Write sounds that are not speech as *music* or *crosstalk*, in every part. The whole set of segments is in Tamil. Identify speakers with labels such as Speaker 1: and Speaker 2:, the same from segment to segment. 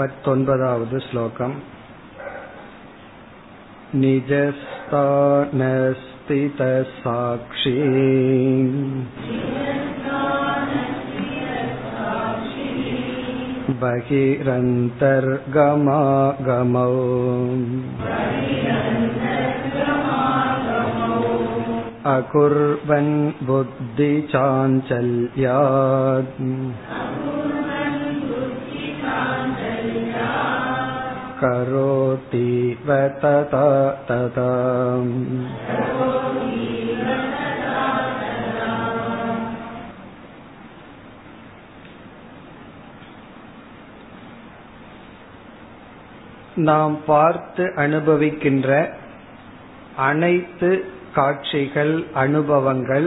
Speaker 1: पत्तोन्पदावद् श्लोकम् निजस्थानस्थितसाक्षी बहिरन्तर्गमागमौ अकुर्वन् बुद्धिचाञ्चल्यात् करोतीव तथा तथा நாம் பார்த்து அனுபவிக்கின்ற அனைத்து காட்சிகள் அனுபவங்கள்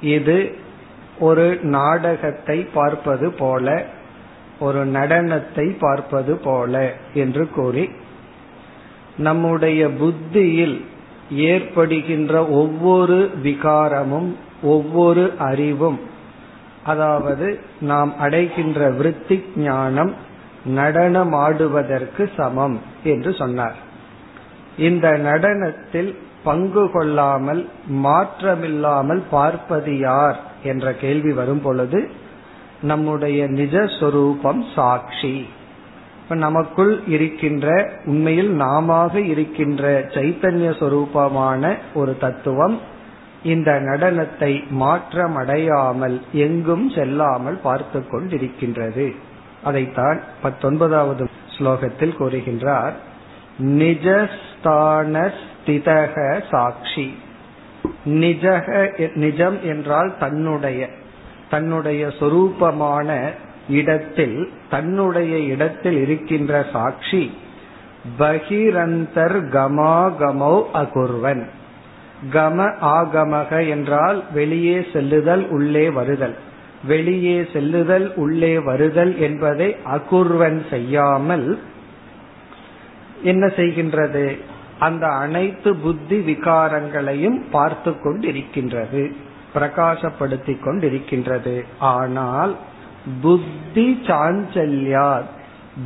Speaker 1: இது ஒரு நாடகத்தை பார்ப்பது போல ஒரு நடனத்தை பார்ப்பது போல என்று கூறி நம்முடைய புத்தியில் ஏற்படுகின்ற ஒவ்வொரு விகாரமும் ஒவ்வொரு அறிவும் அதாவது நாம் அடைகின்ற விருத்தி ஞானம் நடனமாடுவதற்கு சமம் என்று சொன்னார். இந்த நடனத்தில் பங்கு கொள்ளாமல் மாற்றமில்லாமல் பார்ப்பது யார் என்ற கேள்வி வரும் பொழுது நம்முடைய நிஜஸ்வரூபம் சாட்சி. இப்ப நமக்குள் இருக்கின்ற உண்மையில் நாம இருக்கின்ற சைத்தன்ய சொரூபமான ஒரு தத்துவம் இந்த நடனத்தை மாற்றமடையாமல் எங்கும் செல்லாமல் பார்த்து கொண்டிருக்கின்றது. அதைத்தான் பத்தொன்பதாவது ஸ்லோகத்தில் கூறுகின்றார். நிஜஸ்தான ஸ்திதக சாட்சி. நிஜக நிஜம் என்றால் தன்னுடைய. தன்னுடைய சொரூபமான இடத்தில் தன்னுடைய இடத்தில் இருக்கின்ற சாட்சி பகிரந்தர் கமாகமோ அகுர்வன். கம ஆகமக என்றால் வெளியே செல்லுதல் உள்ளே வருதல். வெளியே செல்லுதல் உள்ளே வருதல் என்பதை அகுர்வன் செய்யாமல் என்ன செய்கின்றது? அந்த அனைத்து புத்தி விகாரங்களையும் பார்த்து கொண்டிருக்கின்றது. பிரகாசப்படுத்திக் கொண்டிருக்கின்றது ஆனால் புத்தி சாஞ்சல்யா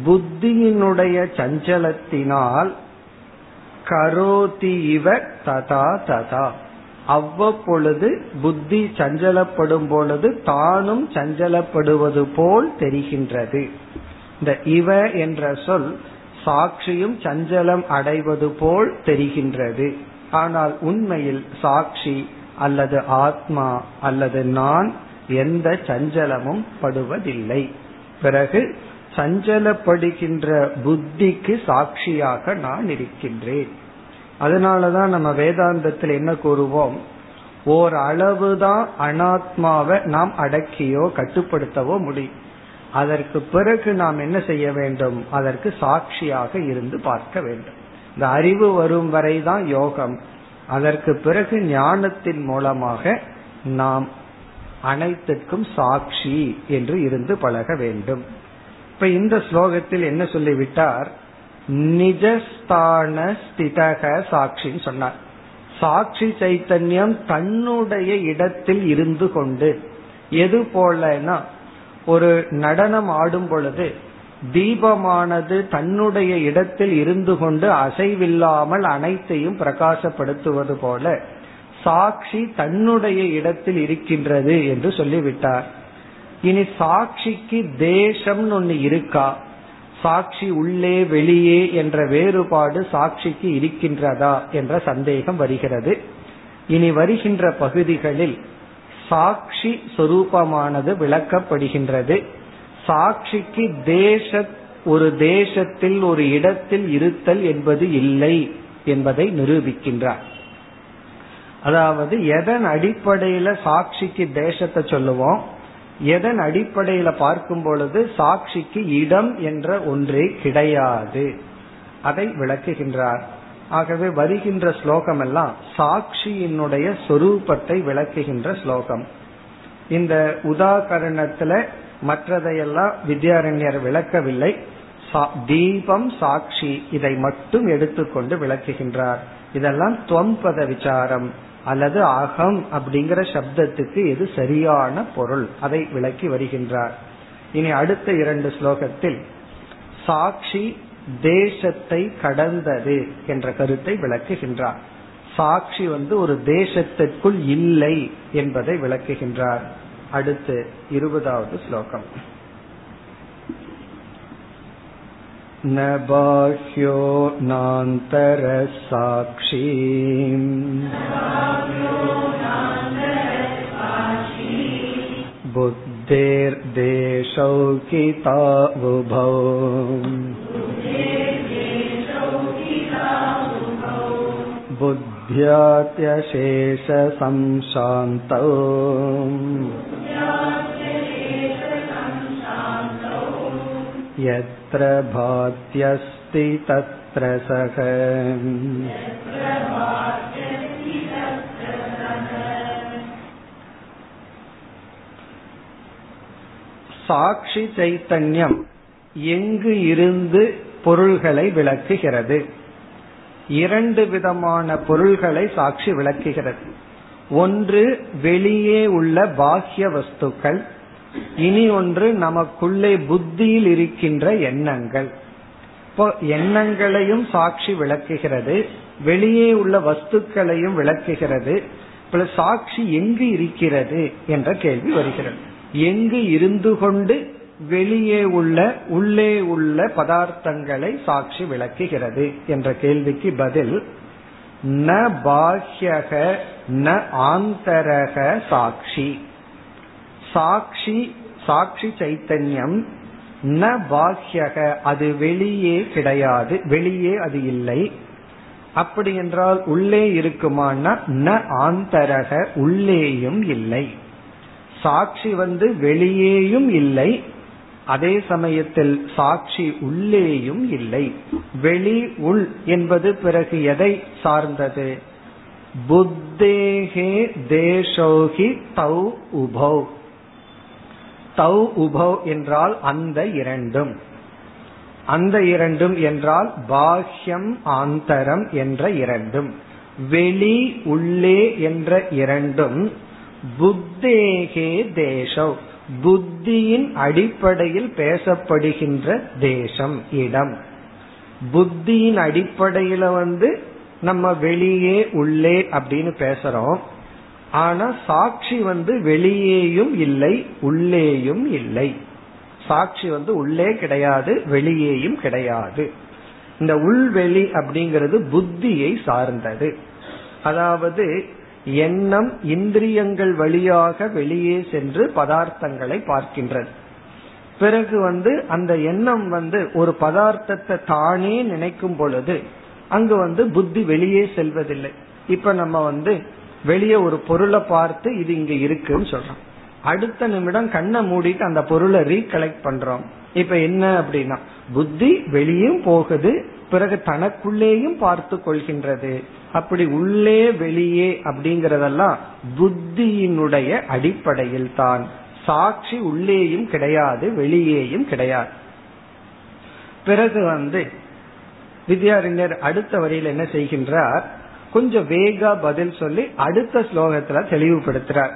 Speaker 1: புத்தியினுடைய சஞ்சலத்தினால் கரோதி இவ ததா ததா. அவ்வப்பொழுது புத்தி சஞ்சலப்படும் பொழுது தானும் சஞ்சலப்படுவது போல் தெரிகின்றது. இந்த இவ என்ற சொல் சாட்சியும் சஞ்சலம் அடைவது போல் தெரிகின்றது. ஆனால் உண்மையில் சாட்சி அல்லது ஆத்மா அல்லது நான் எந்த சஞ்சலமும் படுவதில்லை. பிறகு சஞ்சலப்படுகின்ற புத்திக்கு சாட்சியாக நான் இருக்கின்றேன். அதனாலதான் நம்ம வேதாந்தத்தில் என்ன கூறுவோம்? ஓர் அளவுதான் அனாத்மாவை நாம் அடக்கியோ கட்டுப்படுத்தவோ முடியும் அதற்கு பிறகு நாம் என்ன செய்ய வேண்டும்? அதற்கு சாட்சியாக இருந்து பார்க்க வேண்டும். இந்த அறிவு வரும் வரைதான் யோகம். அதற்கு பிறகு ஞானத்தின் மூலமாக நாம் அனைத்துக்கும் சாட்சி என்று இருந்து பழக வேண்டும். இப்ப இந்த ஸ்லோகத்தில் என்ன சொல்லிவிட்டார்? நிஜஸ்தான ஸ்திதக சாட்சின்னு சொன்னார். சாட்சி சைத்தன்யம் தன்னுடைய இடத்தில் இருந்து கொண்டு எது போலனா ஒரு நடனம் ஆடும் பொழுது தீபமானது தன்னுடைய இடத்தில் இருந்து கொண்டு அசைவில்லாமல் அனைத்தையும் பிரகாசப்படுத்துவது போல சாட்சி தன்னுடைய இடத்தில் இருக்கின்றது என்று சொல்லிவிட்டார். இனி சாட்சிக்கு தேசம்னு ஒன்னு இருக்கா? சாட்சி உள்ளே வெளியே என்ற வேறுபாடு சாட்சிக்கு இருக்கின்றதா என்ற சந்தேகம் வருகிறது. இனி வருகின்ற பகுதிகளில் சாட்சி சொரூபமானது விளக்கப்படுகின்றது. சாட்சிக்கு தேச ஒரு தேசத்தில் ஒரு இடத்தில் இருத்தல் என்பது இல்லை என்பதை நிரூபிக்கின்றார். அதாவது எதன் அடிப்படையில சாட்சிக்கு தேசத்தை சொல்லுவோம்? எதன் அடிப்படையில பார்க்கும் பொழுது சாட்சிக்கு இடம் என்ற ஒன்றே கிடையாது. அதை விளக்குகின்றார். ஆகவே வருகின்ற ஸ்லோகம் எல்லாம் சாட்சியினுடைய சொரூபத்தை விளக்குகின்ற ஸ்லோகம். இந்த உதாகரணத்துல மற்றதையெல்லாம் வித்யாரண்யர் விளக்கவில்லை. தீபம் சாட்சி இதை மட்டும் எடுத்துக்கொண்டு விளக்குகின்றார். இதெல்லாம் துவம்பத விசாரம் அல்லது அகம் அப்படிங்கிற சப்தத்துக்கு எது சரியான பொருள். அதை விளக்கி வருகின்றார். இனி அடுத்த இரண்டு ஸ்லோகத்தில் சாட்சி தேசத்தை கடந்தது என்ற கருத்தை விளக்குகின்றார். சாட்சி வந்து ஒரு தேசத்திற்குள் இல்லை என்பதை விளக்குகின்றார். அடுத்து இருபதாவது ஸ்லோகம் न बाह्यो नान्तरसाक्षी बुद्धेर्देशौकितावुभौ बुद्ध्यात्यशेषसंशान्तौ यत्र भात्यस्ति तत्र सः சாட்சி சைத்தன்யம் எங்கு இருந்து பொருள்களை விளக்குகிறது இரண்டு விதமான பொருள்களை சாட்சி விளக்குகிறது ஒன்று வெளியே உள்ள பாஹ்ய வஸ்துக்கள் இனி ஒன்று நமக்குள்ளே புத்தியில் இருக்கின்ற எண்ணங்கள். இப்போ எண்ணங்களையும் சாட்சி விளக்குகிறது வெளியே உள்ள வஸ்துக்களையும் விளக்குகிறது பிளஸ் சாட்சி எங்கு இருக்கிறது என்ற கேள்வி வருகிறது. எங்கு இருந்து கொண்டு வெளியே உள்ள உள்ளே உள்ள பதார்த்தங்களை சாட்சி விளக்குகிறது என்ற கேள்விக்கு பதில் ந பாஹ்யக ந ஆந்தரக சாட்சி. சாட்சி சாட்சி சைத்தன்யம் ந பாஹ்யக. அது வெளியே கிடையாது. வெளியே அது இல்லை. அப்படி என்றால் உள்ளே இருக்குமானா ந ஆந்தரக. உள்ளேயும் இல்லை. சாட்சி வந்து வெளியேயும் இல்லை. அதே சமயத்தில் சாட்சி உள்ளேயும் இல்லை. வெளி உள் என்பது பிறகு எதை சார்ந்தது? புத்தேகே தேசோகி தௌ உபௌ. தௌ உபௌ என்றால் அந்த இரண்டும். அந்த இரண்டும் என்றால் பாஹ்யம் ஆந்தரம் என்ற இரண்டும். வெளி உள்ளே என்ற இரண்டும் புத்தேகே தேசம் புத்தியின் அடிப்படையில் பேசப்படுகின்ற தேசம் இடம். புத்தியின் அடிப்படையில வந்து நம்ம வெளியே உள்ளே அப்படின்னு பேசுறோம். ஆனா சாட்சி வந்து வெளியேயும் இல்லை உள்ளேயும் இல்லை. சாட்சி வந்து உள்ளே கிடையாது வெளியேயும் கிடையாது. இந்த உள்வெளி அப்படிங்கிறது புத்தியை சார்ந்தது. அதாவது எண்ணம் இந்திரியங்கள் வழியாக வெளியே சென்று பதார்த்தங்களை பார்க்கின்றது. பிறகு வந்து அந்த எண்ணம் வந்து ஒரு பதார்த்தத்தை தானே நினைக்கும் பொழுது அங்கு வந்து புத்தி வெளியே செல்வதில்லை. இப்ப நம்ம வந்து வெளியே ஒரு பொருளை பார்த்து இது இங்க இருக்குன்னு சொல்றோம் அடுத்த நிமிடம் கண்ணை மூடிட்டு அந்த பொருளை ரீகலெக்ட் பண்றோம். இப்ப என்ன அப்படின்னா புத்தி வெளியும் போகுது பிறகு தனக்குள்ளேயும் பார்த்து கொள்கின்றது. அப்படி உள்ளே வெளியே அப்படிங்கறதெல்லாம் புத்தியினுடைய அடிப்படையில் தான் சாட்சி உள்ளேயும் கிடையாது வெளியேயும் கிடையாது. பிறகு வந்து வித்யாரிஞர் அடுத்த வரியில் என்ன செய்கின்றார்? கொஞ்சம் வேகா பதில் சொல்லி அடுத்த ஸ்லோகத்துல தெளிவுபடுத்துறார்.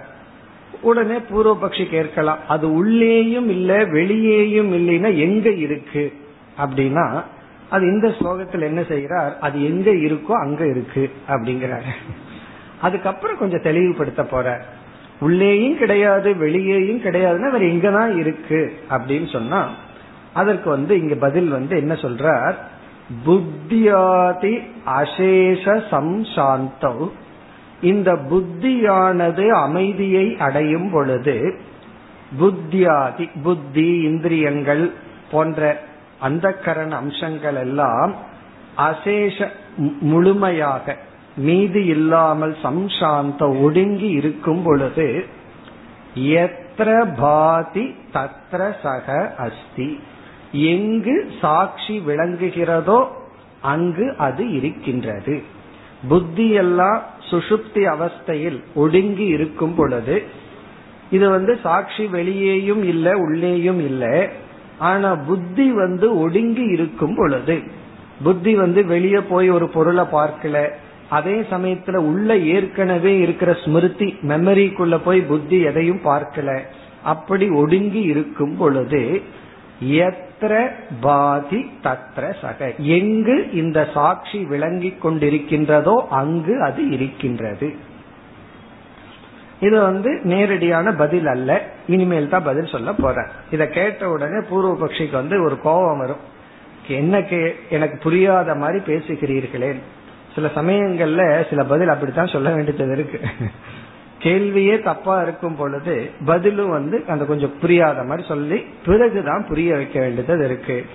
Speaker 1: உடனே பூர்வபக்ஷி கேட்கலாம் அது உள்ளேயும் இல்ல வெளியேயும் இல்லைன்னா எங்க இருக்கு? அப்படின்னா அது இந்த ஸ்லோகத்தில் என்ன செய்யறார் அது எங்க இருக்கோ அங்க இருக்கு அப்படிங்கிறாரு. அதுக்கப்புறம் கொஞ்சம் தெளிவுபடுத்த போற உள்ளேயும் கிடையாது வெளியேயும் கிடையாதுன்னா அவர் எங்கதான் இருக்கு? அப்படின்னு சொன்னா அதற்கு வந்து இங்க பதில் வந்து என்ன சொல்றார்? புத்தியாதி அசேஷ சம்சாந்தம் இந்த புத்தியானது அமைதியை அடையும் பொழுது புத்தியாதி புத்தி இந்திரியங்கள் போன்ற அந்த கரண அம்சங்கள் எல்லாம் அசேஷ முழுமையாக மீதி இல்லாமல் சம்சாந்த ஒடுங்கி இருக்கும் பொழுது எத்திர பாதி தத்ர சக அஸ்தி. எங்கு சாட்சி விளங்குகிறதோ அங்கு அது இருக்கின்றது. புத்தி எல்லாம் சுசுப்தி அவஸ்தையில் ஒடுங்கி இருக்கும் பொழுது இது வந்து சாட்சி வெளியேயும் இல்லை உள்ளேயும் இல்லை. ஆனா புத்தி வந்து ஒடுங்கி இருக்கும் பொழுது புத்தி வந்து வெளியே போய் ஒரு பொருளை பார்க்கல அதே சமயத்துல உள்ள ஏற்கனவே இருக்கிற ஸ்மிருதி மெமரிக்குள்ள போய் புத்தி எதையும் பார்க்கல அப்படி ஒடுங்கி இருக்கும் பொழுது எத்திர பாதி தத்ர சக. எங்கு இந்த சாட்சி விளங்கிக் கொண்டிருக்கின்றதோ அங்கு அது இருக்கின்றது. இது வந்து நேரடியான பதில் அல்ல. இனிமேல் தான் பதில் சொல்ல போறேன். இதை கேட்ட உடனே பூர்வபக்ஷிக்கு வந்து ஒரு கோபம் வரும். என்ன எனக்கு புரியாத மாதிரி பேசுகிறீர்களே. சில சமயங்கள்ல சில பதில் அப்படித்தான் சொல்ல வேண்டியது இருக்கு. கேள்வியே தப்பா இருக்கும் பொழுது பதிலும் வந்து அந்த கொஞ்சம் புரியாத மாதிரி சொல்லி பிறகுதான் புரிய வைக்க வேண்டியது இருக்கு.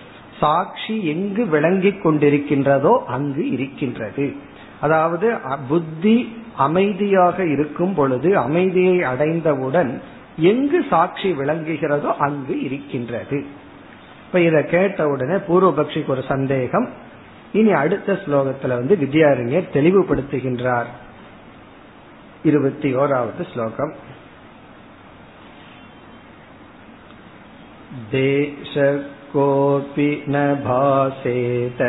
Speaker 1: சாட்சி எங்கு விளங்கி கொண்டிருக்கின்றதோ அங்கு இருக்கின்றது. அதாவது புத்தி அமைதியாக இருக்கும் பொழுது அமைதியை அடைந்தவுடன் எங்கு சாட்சி விளங்குகிறதோ அங்கு இருக்கின்றது. இப்ப இதை கேட்ட உடனே பூர்வபக்ஷிக்கு ஒரு சந்தேகம். இனி அடுத்த ஸ்லோகத்துல வந்து வித்யாரண்யர் தெளிவுபடுத்துகின்றார். இருபத்தி ஓராவது ஸ்லோகம் देश कोऽपि न भासेत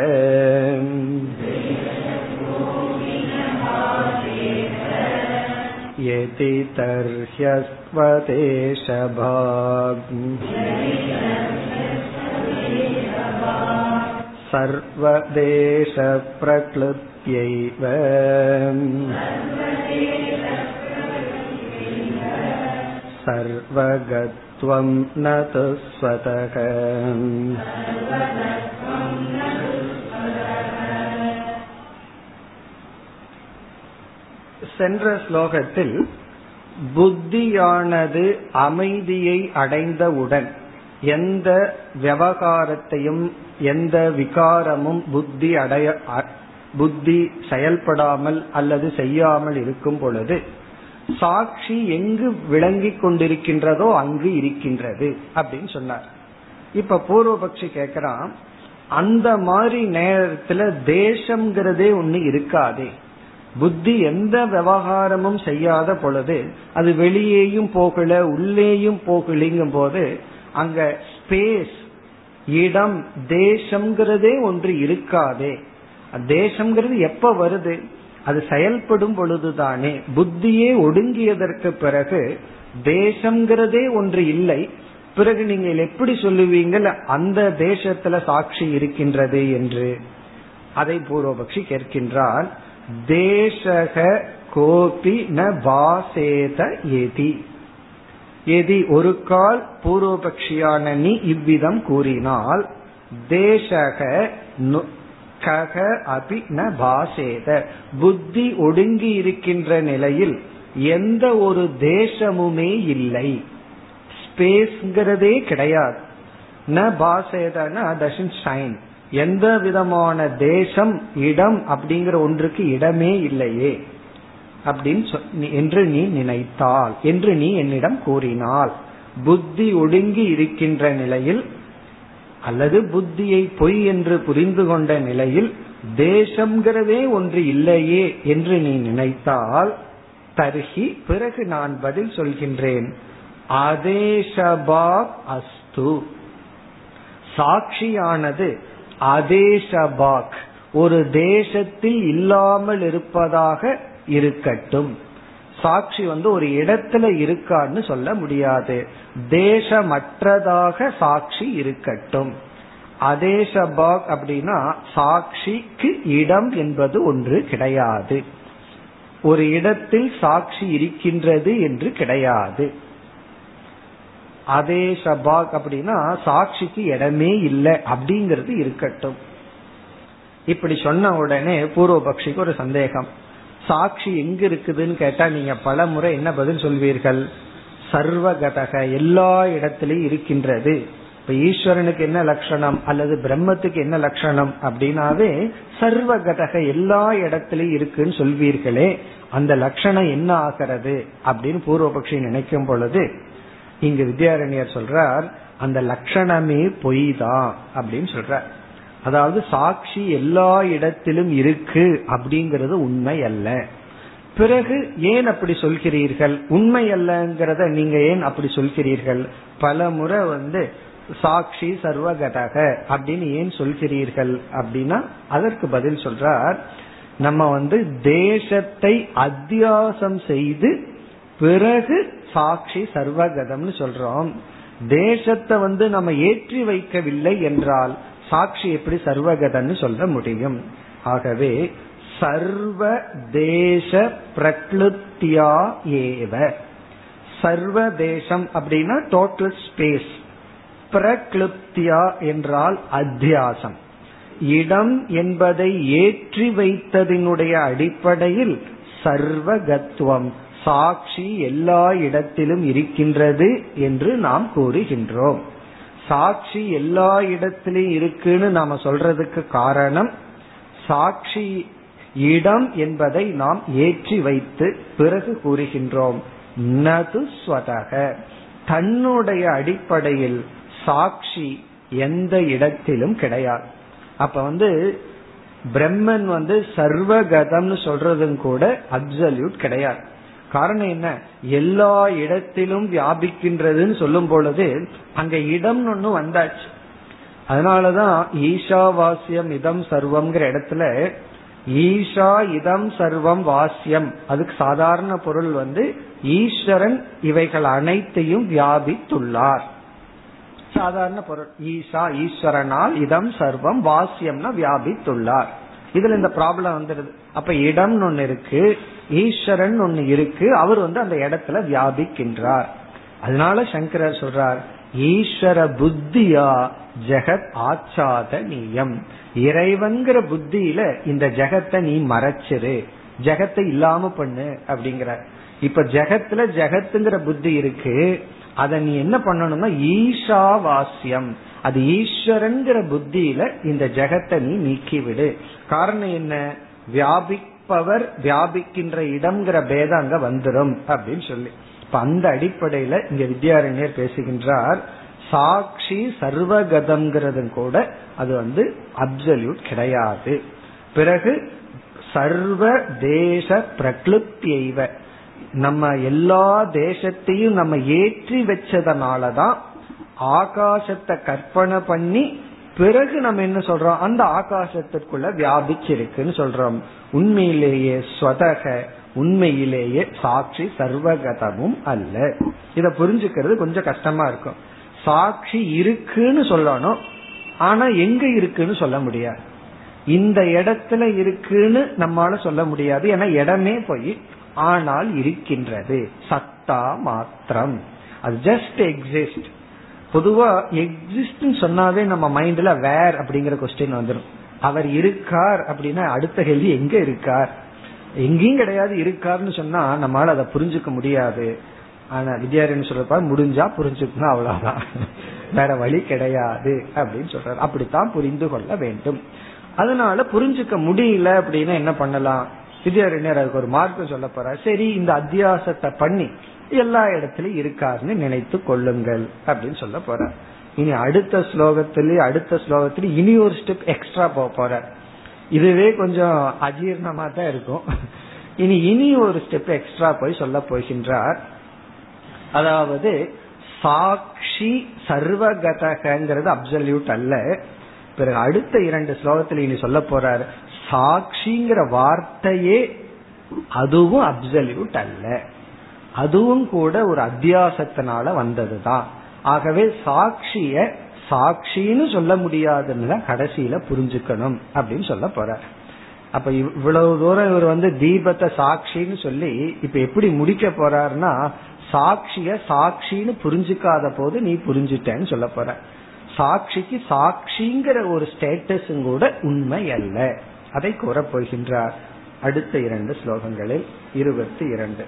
Speaker 1: यदि तर्ह्यस्त्वदेशभाग् सर्वदेशप्रक्लृत्यैव सर्वगत्वं न तु स्वतः சென்ற ஸ்லோகத்தில் புத்தியானது அமைதியை அடைந்தவுடன் எந்த விவகாரத்தையும் எந்த விகாரமும் புத்தி அடைய புத்தி செயல்படாமல் அல்லது செய்யாமல் இருக்கும் பொழுது சாட்சி எங்கு விளங்கி கொண்டிருக்கின்றதோ அங்கு இருக்கின்றது அப்படின்னு சொன்னார். இப்ப பூர்வபக்ஷி கேக்குறான் அந்த மாதிரி நேரத்துல தேசம்ங்கிறதே ஒண்ணு இருக்காதே. புத்தி எந்த விவகாரமும் செய்யாத பொழுது அது வெளியேயும் போகல உள்ளேயும் போகலிங்கும் போது அங்க ஸ்பேஸ் இடம் தேசம்ங்கிறதே ஒன்று இருக்காதே. தேசம்ங்கிறது எப்ப வருது? அது செயல்படும் பொழுதுதானே. புத்தியே ஒடுங்கியதற்கு பிறகு தேசம்ங்கிறதே ஒன்று இல்லை. பிறகு நீங்கள் எப்படி சொல்லுவீங்கள்? அந்த தேசத்துல சாட்சி இருக்கின்றது என்று. அதை பூர்வபக்ஷி கேட்கின்றார். தேசக கோபி ந பாசேத எதி. எதி ஒரு கால் பூர்வபக்ஷியான நீ இவ்விதம் கூறினால் தேசக கக அபி ந பாசேத. புத்தி ஒடுங்கி இருக்கின்ற நிலையில் எந்த ஒரு தேசமுமே இல்லை. ஸ்பேஸ்ங்கிறதே கிடையாது. ந பாசேதன டசன் ஷைன் எந்த விதமான தேசம் இடம் அப்படிங்கிற ஒன்றுக்கு இடமே இல்லையே. அப்படின்னு என்று நீ நினைத்தால் என்று நீ என்னிடம் கூறினால் புத்தி ஒடுங்கி இருக்கின்ற நிலையில் அல்லது புத்தியை பொய் என்று புரிந்து கொண்ட நிலையில் தேசம்ங்கிறதே ஒன்று இல்லையே என்று நீ நினைத்தால் தர்ஹி பிறகு நான் பதில் சொல்கின்றேன். அதேஷபாக் அஸ்து. சாட்சியானது அதேஷபாக். ஒரு தேசத்தில் இல்லாமல் இருப்பதாக இருக்கட்டும். சாட்சி வந்து ஒரு இடத்துல இருக்கான்னு சொல்ல முடியாது. தேசமற்றதாக சாட்சி இருக்கட்டும். அதேசபாக் அப்படின்னா சாட்சிக்கு இடம் என்பது ஒன்று கிடையாது. ஒரு இடத்தில் சாட்சி இருக்கின்றது என்று கிடையாது. அதேசபாக் அப்படின்னா சாட்சிக்கு இடமே இல்லை அப்படிங்கிறது இருக்கட்டும். இப்படி சொன்ன உடனே பூர்வபக்ஷிக்கு ஒரு சந்தேகம். சாட்சி எங்க இருக்குதுன்னு கேட்டா நீங்க பல முறை என்ன பதில் சொல்வீர்கள்? சர்வகதக எல்லா இடத்திலையும் இருக்கின்றது. இப்ப ஈஸ்வரனுக்கு என்ன லட்சணம்? அல்லது பிரம்மத்துக்கு என்ன லட்சணம்? அப்படின்னாவே சர்வகதக எல்லா இடத்திலையும் இருக்குன்னு சொல்வீர்களே அந்த லட்சணம் என்ன ஆகிறது? அப்படின்னு பூர்வபக்ஷி நினைக்கும் பொழுது இங்கு வித்யாரண்யர் சொல்றார் அந்த லட்சணமே பொய் தான் அப்படின்னு சொல்றார். அதாவது சாட்சி எல்லா இடத்திலும் இருக்கு அப்படிங்கிறது உண்மை அல்ல. பிறகு ஏன் அப்படி சொல்கிறீர்கள்? உண்மை அல்லங்கிறத நீங்க ஏன் அப்படி சொல்கிறீர்கள்? பல முறை வந்து சாட்சி சர்வகதக அப்படின்னு ஏன் சொல்கிறீர்கள் அப்படின்னா அதற்கு பதில் சொல்றார் நம்ம வந்து தேசத்தை அத்தியாசம் செய்து பிறகு சாட்சி சர்வகதம்னு சொல்றோம். தேசத்தை வந்து நம்ம ஏற்றி வைக்கவில்லை என்றால் சாட்சி எப்படி சர்வகதன்னு சொல்ல முடியும். ஆகவே சர்வ தேச பிரக்லுத்தியா ஏவ. சர்வ தேசம் அப்படின்னா டோட்டல் ஸ்பேஸ் பிரக்லுப்தியா என்றால் அத்தியாசம். இடம் என்பதை ஏற்றி வைத்ததினுடைய அடிப்படையில் சர்வகத்துவம் சாட்சி எல்லா இடத்திலும் இருக்கின்றது என்று நாம் கூறுகின்றோம். சாட்சி எல்லா இடத்திலையும் இருக்குன்னு நாம சொல்றதுக்கு காரணம் சாட்சி இடம் என்பதை நாம் ஏற்றி வைத்து பிறகு கூறுகின்றோம். நது ஸ்வதக. தன்னுடைய அடிப்படையில் சாட்சி எந்த இடத்திலும் கிடையாது. அப்ப வந்து பிரம்மன் வந்து சர்வகதம்னு சொல்றதும் கூட அப்சல்யூட் கிடையாது. காரணம் என்ன? எல்லா இடத்திலும் வியாபிக்கின்றதுன்னு சொல்லும் பொழுது அங்க இடம் ஒண்ணு வந்தாச்சு. அதனாலதான் ஈஷாவாசியம் இதம் சர்வம்ங்கிற இடத்துல ஈஷா இதம் சர்வம் வாசியம். அதுக்கு சாதாரண பொருள் வந்து ஈஸ்வரன் இவைகள் அனைத்தையும் வியாபித்துள்ளார். சாதாரண பொருள். ஈஷா ஈஸ்வரனால் இதம் சர்வம் வாசியம்னா வியாபித்துள்ளார். இதுல இந்த ப்ராப்ளம் வந்துடுது. அப்ப இடம் ஒன்னு இருக்கு ஈஸ்வரன் ஒன்னு இருக்கு அவர் வந்து அந்த இடத்துல வியாபிக்கின்றார். அதனால சங்கரர் சொல்றார் ஈஸ்வர புத்தியா ஜெகத் ஆச்சாத நீயம். இறைவன்கிற புத்தியில இந்த ஜெகத்தை நீ மறைச்சிரு. ஜெகத்தை இல்லாம பண்ணு அப்படிங்கிற இப்ப ஜெகத்துல ஜெகத்துங்கிற புத்தி இருக்கு அத நீ என்ன பண்ணணும்னா ஈஷாவாசியம். வாசியம் அது ஈஸ்வரன்கிற புத்தியில இந்த ஜெகத்தை நீ நீக்கிவிடு. காரணம் என்ன? வியாபிப்பவர் வியாபிக்கின்ற இடம்ங்கிற பேதம் அங்க வந்துடும் அப்படின்னு சொல்லி. இப்ப அந்த அடிப்படையில இங்க வித்யாரண்யர் பேசுகின்றார். சாட்சி சர்வகதம்ங்கிறது கூட அது வந்து அப்சல்யூட் கிடையாது. பிறகு சர்வ தேச பிரகிருத்தியைவ நம்ம எல்லா தேசத்தையும் நம்ம ஏற்றி வச்சதனாலதான் ஆகாசத்தை கற்பனை பண்ணி பிறகு நம்ம என்ன சொல்றோம்? அந்த ஆகாசத்திற்குள்ள வியாபிச்சிருக்குன்னு சொல்றோம். உண்மையிலேயே ஸ்வதக உண்மையிலேயே சாட்சி சர்வகதமும் அல்ல. இத புரிஞ்சுக்கிறது கொஞ்சம் கஷ்டமா இருக்கும். சாட்சி இருக்குன்னு சொல்லணும் ஆனா எங்க இருக்குன்னு சொல்ல முடியாது. இந்த இடத்துல இருக்குன்னு நம்மால சொல்ல முடியாது ஏன்னா இடமே போய் ஆனால் இருக்கின்றது. சத்தா மாத்திரம். அது ஜஸ்ட் எக்ஸிஸ்ட் பொதுவா எக்ஸிஸ்ட் சொன்னாவே நம்ம மைண்ட்ல வேர் அப்படிங்கிற கொஸ்டின் வந்துடும் அவர் இருக்கார் அப்படின்னா அடுத்த கேள்வி எங்க இருக்கார்? எங்கேயும் கிடையாது இருக்காருன்னு சொன்னா நம்மளால அதை புரிஞ்சுக்க முடியாது. ஆனா வித்யாரண்யன் சொல்றப்ப முடிஞ்சா புரிஞ்சுக்கணும் அவ்வளவுதான். *laughs* வேற வழி கிடையாது அப்படின்னு சொல்றாரு. அப்படித்தான் புரிந்து கொள்ள வேண்டும். அதனால புரிஞ்சுக்க முடியல அப்படின்னா என்ன பண்ணலாம்? வித்யாரண்யர் அதுக்கு ஒரு மார்க்கம் சொல்ல போற சரி இந்த அத்தியாசத்தை பண்ணி எல்லா இடத்துலயும் இருக்காருன்னு நினைத்து கொள்ளுங்கள் அப்படின்னு சொல்ல போற இனி அடுத்த ஸ்லோகத்திலேயே அடுத்த ஸ்லோகத்திலேயே இனி ஒரு ஸ்டெப் எக்ஸ்ட்ரா போக போற இதுவே கொஞ்சம் அஜீர்ணமா தான் இருக்கும். இனி இனி ஒரு ஸ்டெப் எக்ஸ்ட்ரா போய் சொல்ல போகின்றார். அதாவது சாட்சி சர்வகதகங்கிறது அப்சல்யூட் அல்ல. பிறகு அடுத்த இரண்டு ஸ்லோகத்தில் இனி சொல்ல போறார். சாட்சிங்கிற வார்த்தையே அதுவும் அப்சல்யூட் அல்ல. அதுவும் கூட ஒரு அத்தியாசத்தினால வந்ததுதான். ஆகவே சாட்சிய சாட்சின்னு சொல்ல முடியாதுன்னு கடைசியில புரிஞ்சுக்கணும் அப்படின்னு சொல்ல போற. அப்ப இவ்வளவு தூரம் இவர் வந்து தீபத்தை சாட்சின்னு சொல்லி இப்ப எப்படி முடிக்க போறாருன்னா சாட்சிய சாட்சின்னு புரிஞ்சுக்காத போது நீ புரிஞ்சுட்டேன்னு சொல்ல போற. சாட்சிக்கு சாட்சிங்கிற ஒரு ஸ்டேட்டஸும் கூட உண்மை அல்ல. அதை கூறப்போகின்றார். அடுத்த இரண்டு ஸ்லோகங்களில் இருபத்தி இரண்டு.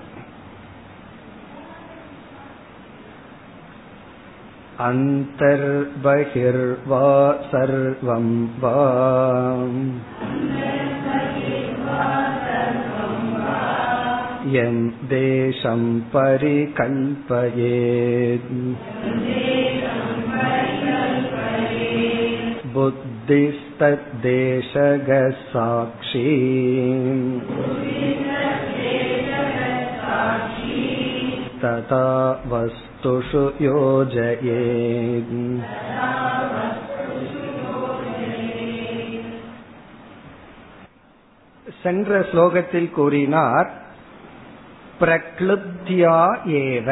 Speaker 1: अन्तर्बहिर्वा सर्वं वा यं देशं परिकल्पयेत् बुद्धिस्तद्देशगसाक्षी तथा वस्तुषु योजयेत् சென்ற ஸ்லோகத்தில் கூறினார் பிரக்லுப்தியா ஏவ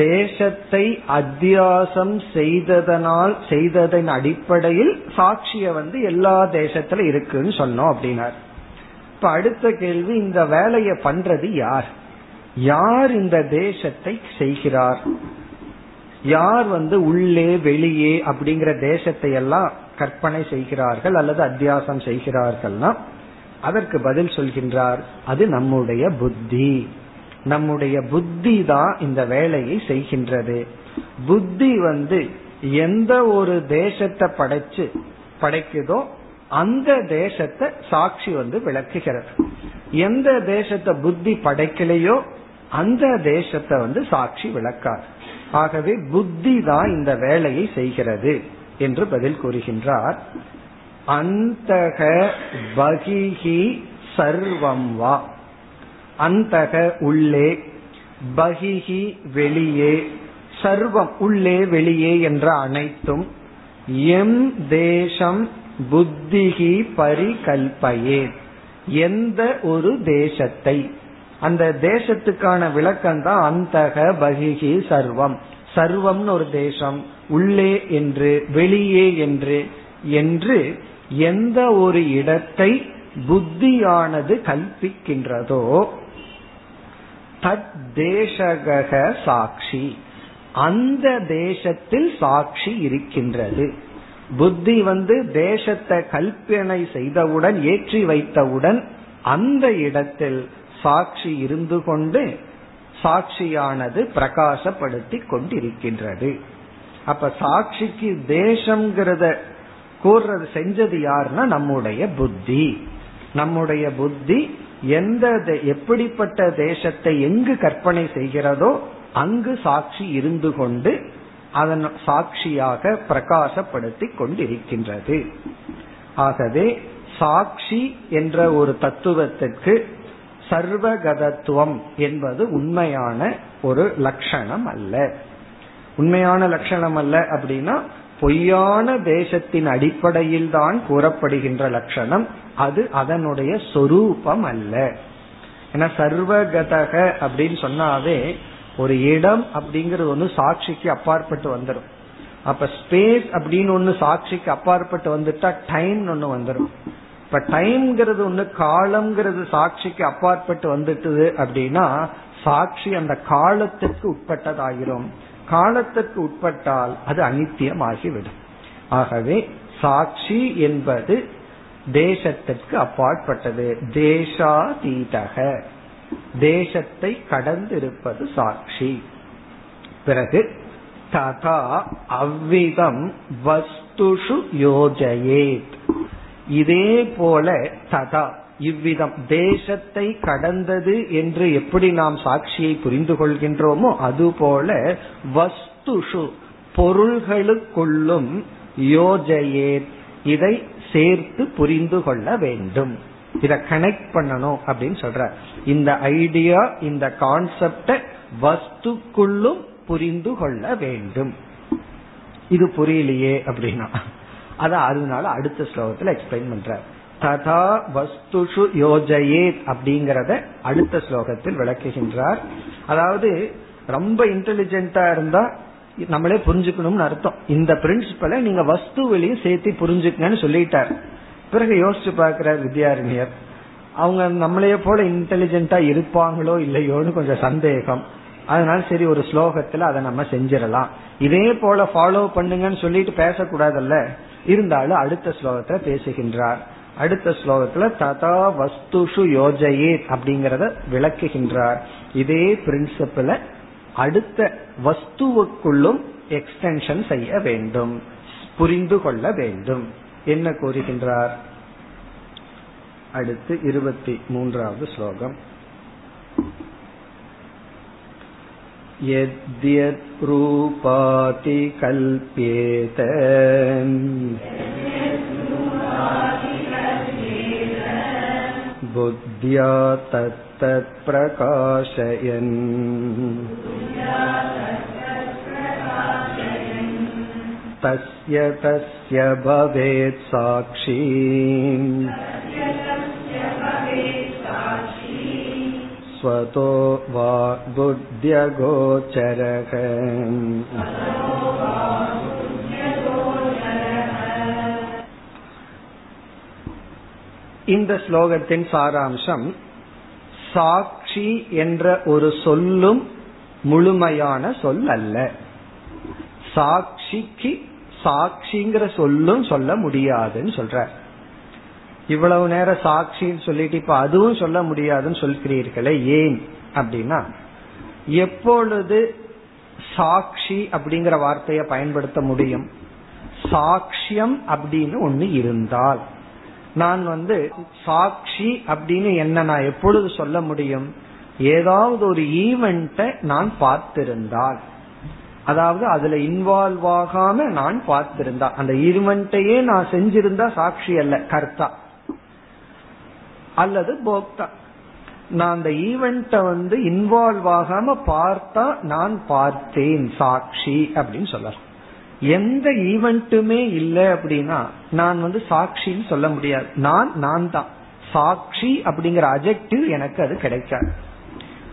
Speaker 1: தேசத்தை அத்தியாசம் செய்ததனால் செய்ததன் அடிப்படையில் சாட்சிய வந்து எல்லா தேசத்துல இருக்குன்னு சொன்னோம் அப்படின்னார் இப்ப அடுத்த கேள்வி இந்த வேலையை பண்றது யார் யார் இந்த தேசத்தை செய்கிறார்? யார் வந்து உள்ளே வெளியே அப்படிங்கிற தேசத்தை எல்லாம் கற்பனை செய்கிறார்கள் அல்லது அத்தியாசம் செய்கிறார்கள்னா அதற்கு பதில் சொல்கின்றார் அது நம்முடைய புத்தி. நம்முடைய புத்தி தான் இந்த வேலையை செய்கின்றது. புத்தி வந்து எந்த ஒரு தேசத்தை படைச்சு படைக்குதோ அந்த தேசத்தை சாட்சி வந்து விளக்குகிறது. எந்த தேசத்தை புத்தி படைக்கலையோ அந்த தேசத்தை வந்து சாட்சி விளக்கார். ஆகவே புத்தி தான் இந்த வேலையை செய்கிறது என்று பதில் கூறுகின்றார். அந்தக பகிஹி சர்வம் வா. அந்தக உள்ளே பகிஹி வெளியே சர்வம் உள்ளே வெளியே என்ற அனைத்தும் எம் தேசம் புத்திகி பரிகல்பையே. எந்த ஒரு தேசத்தை அந்த தேசத்துக்கான விளக்கம் தான் அந்தக பகிகி சர்வம். சர்வம்னு ஒரு தேசம் உள்ளே என்று வெளியே என்று என்று எந்த ஒரு இடத்தை புத்தியானது கல்பிக்கின்றதோ தத் தேசக சாட்சி. அந்த தேசத்தில் சாட்சி இருக்கின்றது. புத்தி வந்து தேசத்தை கல்பனை செய்தவுடன் ஏற்றி வைத்தவுடன் அந்த இடத்தில் சாட்சி இருந்து கொண்டு சாட்சியானது பிரகாசப்படுத்தி கொண்டிருக்கின்றது. அப்ப சாட்சிக்கு தேசம்ங்கிறத கூறுறது செஞ்சது யாருன்னா நம்முடைய புத்தி. நம்முடைய புத்தி எந்த எப்படிப்பட்ட தேசத்தை எங்கு கற்பனை செய்கிறதோ அங்கு சாட்சி இருந்து கொண்டு அதன் சாட்சியாக பிரகாசப்படுத்தி கொண்டிருக்கின்றது. ஆகவே சாட்சி என்ற ஒரு தத்துவத்திற்கு சர்வகதத்துவம் என்பது உண்மையான ஒரு லட்சணம் அல்ல. உண்மையான லட்சணம் அல்ல அப்படின்னா பொய்யான தேசத்தின் அடிப்படையில் தான் கூறப்படுகின்ற லட்சணம். அது அதனுடைய சொரூபம் அல்ல. ஏன்னா சர்வகதக அப்படின்னு சொன்னாவே ஒரு இடம் அப்படிங்கறது ஒன்று சாட்சிக்கு அப்பாற்பட்டு வந்துடும் அப்ப ஸ்பேஸ் அப்படின்னு ஒன்னு சாட்சிக்கு அப்பாற்பட்டு வந்துட்டா டைம் ஒன்னு வந்துடும் இப்ப டைம்ங்கிறது ஒண்ணு காலம்ங்கிறது சாட்சிக்கு அப்பாற்பட்டு வந்துட்டுது அப்படின்னா சாட்சி அந்த காலத்திற்கு உட்பட்டதாகிரும் காலத்திற்கு உட்பட்டால் அது அனித்தியமாகிவிடும். ஆகவே சாட்சி என்பது தேசத்திற்கு அப்பாற்பட்டது. தேசாதீதக. தேசத்தை கடந்திருப்பது சாட்சி. பிறகு ததா அவ்விதம் வஸ்துஷு யோஜயேத். இதே போல ததா இவ்விதம் தேசத்தை கடந்தது என்று எப்படி நாம் சாட்சியை புரிந்து கொள்கின்றோமோ அதுபோல வஸ்துஷு பொருள்களுக்குள்ளும் யோஜையே இதை சேர்த்து புரிந்து கொள்ள வேண்டும். இத கனெக்ட் பண்ணணும் அப்படின்னு சொல்ற. இந்த ஐடியா இந்த கான்செப்ட வஸ்துக்குள்ளும் புரிந்து கொள்ள வேண்டும். இது புரியலையே அப்படின்னா. அத அதனால அடுத்த ஸ்லோகத்துல எக்ஸ்பிளைன் பண்ற ததா வஸ்துஷு யோஜயே அப்படிங்கறத அடுத்த ஸ்லோகத்தில் விளக்குகின்றார். அதாவது ரொம்ப இன்டெலிஜென்டா இருந்தா நம்மளே புரிஞ்சுக்கணும்னு அர்த்தம். இந்த பிரின்சிபலை நீங்க வஸ்துவிலையும் சேர்த்து புரிஞ்சுக்கங்கன்னு சொல்லிட்டார். பிறகு யோசிச்சு பாக்குறார் வித்யாரண்யர். அவங்க நம்மளைய போல இன்டெலிஜென்டா இருப்பாங்களோ இல்லையோன்னு கொஞ்சம் சந்தேகம். அதனால சரி ஒரு ஸ்லோகத்துல அதை நம்ம செஞ்சிடலாம். இதே போல ஃபாலோ பண்ணுங்கன்னு சொல்லிட்டு பேசக்கூடாதல்ல. இருந்தாலும் அடுத்த ஸ்லோகத்துல பேசுகின்றார். அடுத்த ஸ்லோகத்துல ததா வஸ்துஷு யோஜயே அப்படிங்கறத விளக்குகின்றார். இதே பிரின்சிபிள அடுத்த வஸ்துவுக்குள்ளும் எக்ஸ்டென்ஷன் செய்ய வேண்டும். புரிந்து கொள்ள வேண்டும். என்ன கூறுகின்றார்? அடுத்து இருபத்தி மூன்றாவது ஸ்லோகம். यद्यत् रूपाति कल्प्येत बुद्ध्या तत्तत् प्रकाशयन् तस्य तस्य भवेत् साक्षी स्वतो वा बुद्ध्यगोचरः இந்த ஸ்லோகத்தின் சாராம்சம் சாட்சி என்ற ஒரு சொல்லும் முழுமையான சொல் அல்ல சாட்சிக்கு சாட்சிங்கிற சொல்லும் சொல்ல முடியாதுன்னு சொல்ற இவ்வளவு நேரம் சாட்சின்னு சொல்லிட்டு இப்ப அதுவும் சொல்ல முடியாதுன்னு சொல்கிறீர்களே ஏன் அப்படின்னா எப்பொழுது சாட்சி அப்படிங்கிற வார்த்தையை பயன்படுத்த முடியும்? சாட்சியம் அப்படின்னு ஒண்ணு இருந்தால். நான் வந்து சாட்சி அப்படின்னு என்ன நான் எப்பொழுது சொல்ல முடியும்? ஏதாவது ஒரு ஈவெண்ட்டை நான் பார்த்திருந்தால். அதாவது அதுல இன்வால்வ் ஆகாம நான் பார்த்திருந்தா. அந்த ஈவெண்ட்டையே நான் செஞ்சிருந்தா சாட்சி அல்ல கர்த்தா. அல்லது போக்தா. நான் அந்த ஈவெண்ட்டை வந்து இன்வால்வ் ஆகாம பார்த்தா நான் பார்த்தேன் சாட்சி அப்படின்னு சொல்லலாம். எந்த ஈவெண்ட்டுமே இல்லை அப்படின்னா நான் வந்து சாட்சின்னு சொல்ல முடியாது. நான் நான் தான். சாட்சி அப்படிங்கிற அஜெக்டிவ் எனக்கு அது கிடைக்காது.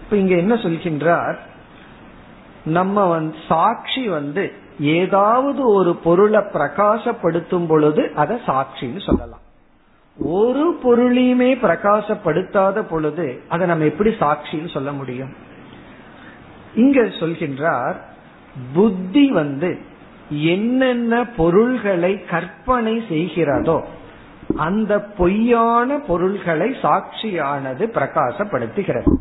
Speaker 1: இப்ப இங்க என்ன சொல்கின்றார்? நம்ம வந்து சாட்சி வந்து ஏதாவது ஒரு பொருளை பிரகாசப்படுத்தும் பொழுது அதை சாட்சின்னு சொல்லலாம். ஒரு பொருளையுமே பிரகாசப்படுத்தாத பொழுது அதை நம்ம எப்படி சாட்சின்னு சொல்ல முடியும்? இங்க சொல்கின்றார் புத்தி வந்து என்னென்ன பொருள்களை கற்பனை செய்கிறதோ அந்த பொய்யான பொருள்களை சாட்சியானது பிரகாசப்படுத்துகிறது.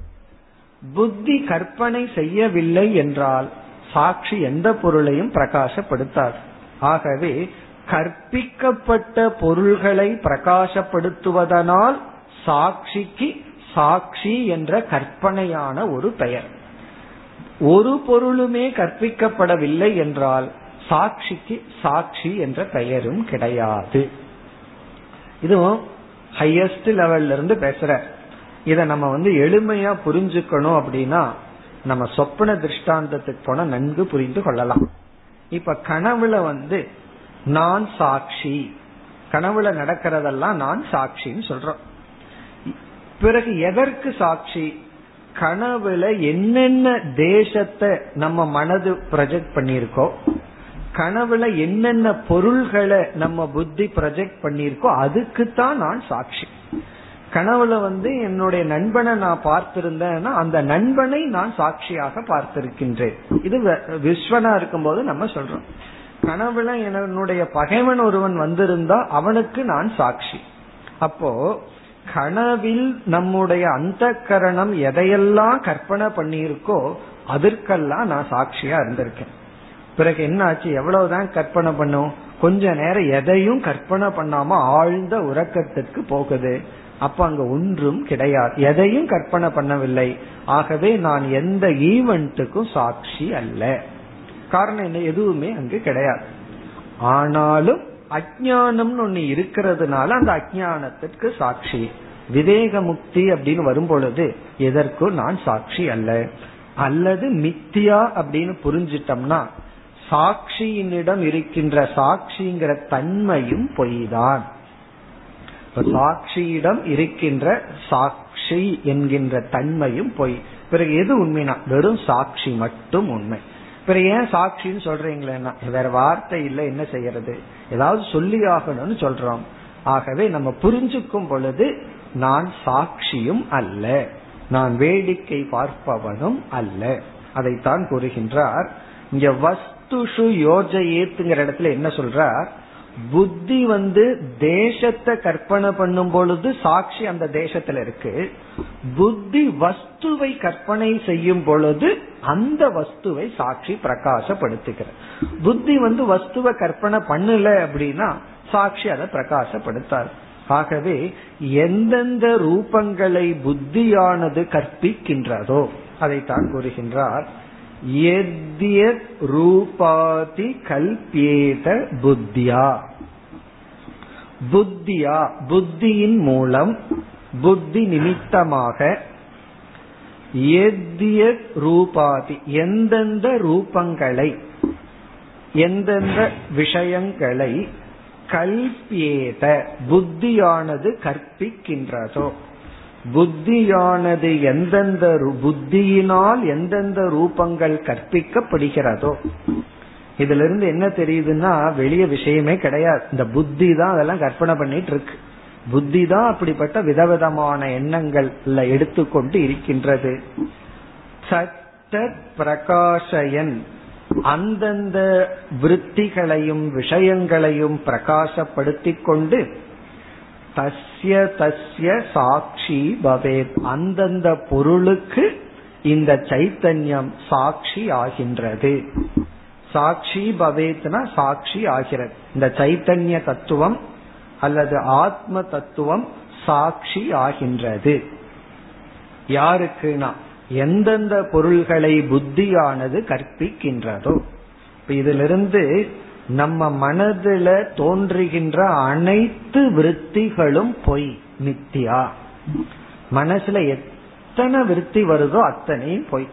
Speaker 1: புத்தி கற்பனை செய்யவில்லை என்றால் சாட்சி எந்த பொருளையும் பிரகாசப்படுத்தாது. ஆகவே கற்பிக்கப்பட்ட பொருள்களை பிரகாசப்படுத்துவதனால் சாட்சிக்கு சாட்சி என்ற கற்பனையான ஒரு பெயர். ஒரு பொருளுமே கற்பிக்கப்படவில்லை என்றால் சாட்சிக்கு சாட்சி என்ற பெயரும் கிடையாது. இதுவும் ஹையஸ்ட் லெவல்ல இருந்து பேசுற. இத நம்ம வந்து எளிமையா புரிஞ்சுக்கணும் அப்படின்னா நம்ம சொப்பன திருஷ்டாந்தத்துக்கு போன நன்கு புரிந்து கொள்ளலாம். இப்ப கனவுல வந்து நான் சாட்சி. கனவுல நடக்கிறதெல்லாம் நான் சாட்சின்னு சொல்றோம். பிறகு எதற்கு சாட்சி? கனவுல என்னென்ன தேசத்தை நம்ம மனது ப்ரொஜெக்ட் பண்ணிருக்கோ கனவுல என்னென்ன பொருள்களை நம்ம புத்தி ப்ரொஜெக்ட் பண்ணிருக்கோ அதுக்கு தான் நான் சாட்சி. கனவுல வந்து என்னுடைய நண்பனை நான் பார்த்திருந்தேன்னா அந்த நண்பனை நான் சாட்சியாக பார்த்திருக்கின்றேன். இது விஸ்வனா இருக்கும்போது நம்ம சொல்றோம். கனவுல என்னுடைய பகைவன் ஒருவன் வந்திருந்தா அவனுக்கு நான் சாட்சி. அப்போ கனவில் நம்முடைய அந்த கரணம் எதையெல்லாம் கற்பனை பண்ணியிருக்கோ அதற்கெல்லாம் நான் சாட்சியா இருந்திருக்கேன். பிறகு என்ன ஆச்சு எவ்வளவுதான் கற்பனை பண்ணும்? கொஞ்ச நேரம் எதையும் கற்பனை பண்ணாம ஆழ்ந்த உறக்கத்திற்கு போகுது. அப்ப அங்க ஒன்றும் கிடையாது. எதையும் கற்பனை பண்ணவில்லை. ஆகவே நான் எந்த ஈவெண்ட்டுக்கும் சாட்சி அல்ல. காரணம் என்ன? எதுவுமே அங்கு கிடையாது. ஆனாலும் அஜானம்னு ஒண்ணு இருக்கிறதுனால அந்த அஜானத்திற்கு சாட்சி. விவேக முக்தி அப்படின்னு வரும் பொழுது எதற்கும் நான் சாட்சி அல்ல. அல்லது மித்தியா அப்படின்னு புரிஞ்சிட்டோம்னா சாட்சியினிடம் இருக்கின்ற சாட்சிங்கிற தன்மையும் பொய்தான். சாட்சியிடம் இருக்கின்ற சாட்சி என்கின்ற தன்மையும் பொய். பிறகு எது உண்மைனா? வெறும் சாட்சி மட்டும் உண்மை. பிறகு ஏன் சாட்சின்னு சொல்றீங்களேன்னா வேற வார்த்தை இல்லை என்ன செய்யறது? ஏதாவது சொல்லி ஆகணும்னு சொல்றோம். ஆகவே நம்ம புரிஞ்சுக்கும் பொழுது நான் சாட்சியும் அல்ல. நான் வேடிக்கை பார்ப்பவனும் அல்ல. அதைத்தான் கூறுகின்றார். இங்க வஸ்துஷு யோஜயேத்துங்கிற இடத்துல என்ன சொல்றார்? புத்தி வந்து தேசத்தை கற்பனை பண்ணும் பொழுது சாட்சி அந்த தேசத்துல இருக்கு. புத்தி வஸ்துவை கற்பனை செய்யும் பொழுது அந்த வஸ்துவை சாட்சி பிரகாசப்படுத்துகிற புத்தி வந்து வஸ்துவை கற்பனை பண்ணல அப்படின்னா சாட்சி அதை பிரகாசப்படுத்தாது. ஆகவே எந்தெந்த ரூபங்களை புத்தியானது கற்பிக்கின்றதோ அதைத்தான் கூறுகின்றார். ரூபாதி கல்பியேத புத்தியா. புத்தியா புத்தியின் மூலம் புத்தி நிமித்தமாக எத்யத் ரூபாதி எந்தெந்த ரூபங்களை எந்தெந்த விஷயங்களை கல்பியேத புத்தியானது கற்பிக்கின்றதோ புத்தியானது எந்தெந்த புத்தியினால் எந்தெந்த ரூபங்கள் கற்பிக்கப்படுகிறதோ இதுல இருந்து என்ன தெரியுதுன்னா வெளிய விஷயமே கிடையாது. இந்த புத்தி தான் அதெல்லாம் கற்பனை பண்ணிட்டு இருக்கு புத்தி தான் அப்படிப்பட்ட விதவிதமான எண்ணங்கள்ல எடுத்துக்கொண்டு இருக்கின்றது. சத்த பிரகாஷயன் அந்தந்த விற்த்திகளையும் விஷயங்களையும் பிரகாசப்படுத்திக் கொண்டு தஸ் தஸ்ய தஸ்ய சாட்சி பவேத். அந்தந்த பொருளுக்கு இந்த சைத்தன்யம் சாட்சி ஆகின்றது. சாட்சி பவேத்னா சாட்சி ஆகிறது. இந்த சைத்தன்ய தத்துவம் அல்லது ஆத்ம தத்துவம் சாட்சி ஆகின்றது. யாருக்குனா எந்தெந்த பொருள்களை புத்தியானது கற்பிக்கின்றதோ. இதிலிருந்து நம்ம மனதுல தோன்றுகின்ற அனைத்து விற்த்திகளும் பொய் நித்தியா மனசுல எத்தனை விருத்தி வருதோ அத்தனையும் பொய்.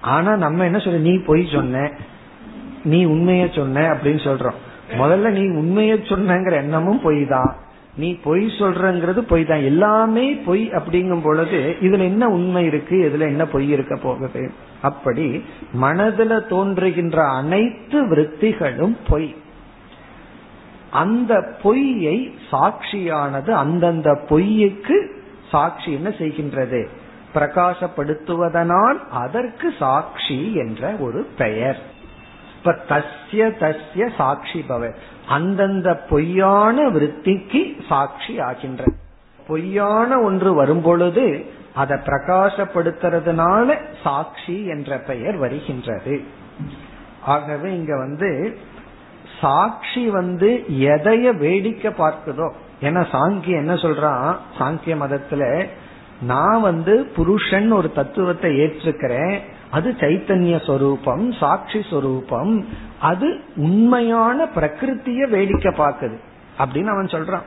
Speaker 1: ஆனா நம்ம என்ன சொல்ற நீ பொய் சொன்ன நீ உண்மைய சொன்ன அப்படின்னு சொல்றோம். முதல்ல நீ உண்மைய சொன்னங்கிற எண்ணமும் பொய் தான் நீ பொய் சொல்றங்கிறது பொய் தான் எல்லாமே பொய் அப்படிங்கும் பொழுது இதுல என்ன உண்மை இருக்கு இதுல என்ன பொய் இருக்க போகுது? அப்படி மனதுல தோன்றுகின்ற அனைத்து விற்த்திகளும் பொய். அந்த பொய்யை சாட்சியானது அந்தந்த பொய்யுக்கு சாட்சி என்ன செய்கின்றது? பிரகாசப்படுத்துவதனால் அதற்கு சாட்சி என்ற ஒரு பெயர். இப்ப தஸ்ய தஸ்ய சாட்சி பவர் அந்தந்த பொய்யான விருத்திக்கு சாட்சி ஆகின்ற பொய்யான ஒன்று வரும்பொழுது அதை பிரகாசப்படுத்துறதுனால சாட்சி என்ற பெயர் வருகின்றது. ஆகவே இங்க வந்து சாட்சி வந்து எதைய வேடிக்கை பார்க்குதோ ஏன்னா சாங்கிய என்ன சொல்றான் சாங்கிய மதத்துல நான் வந்து புருஷன் ஒரு தத்துவத்தை ஏற்றுக்கிறேன் அது சைத்தன்ய சொரூபம் சாட்சி சொரூபம் அது உண்மையான பிரகிருத்திய வேடிக்கை பார்க்குது அப்படின்னு அவன் சொல்றான்.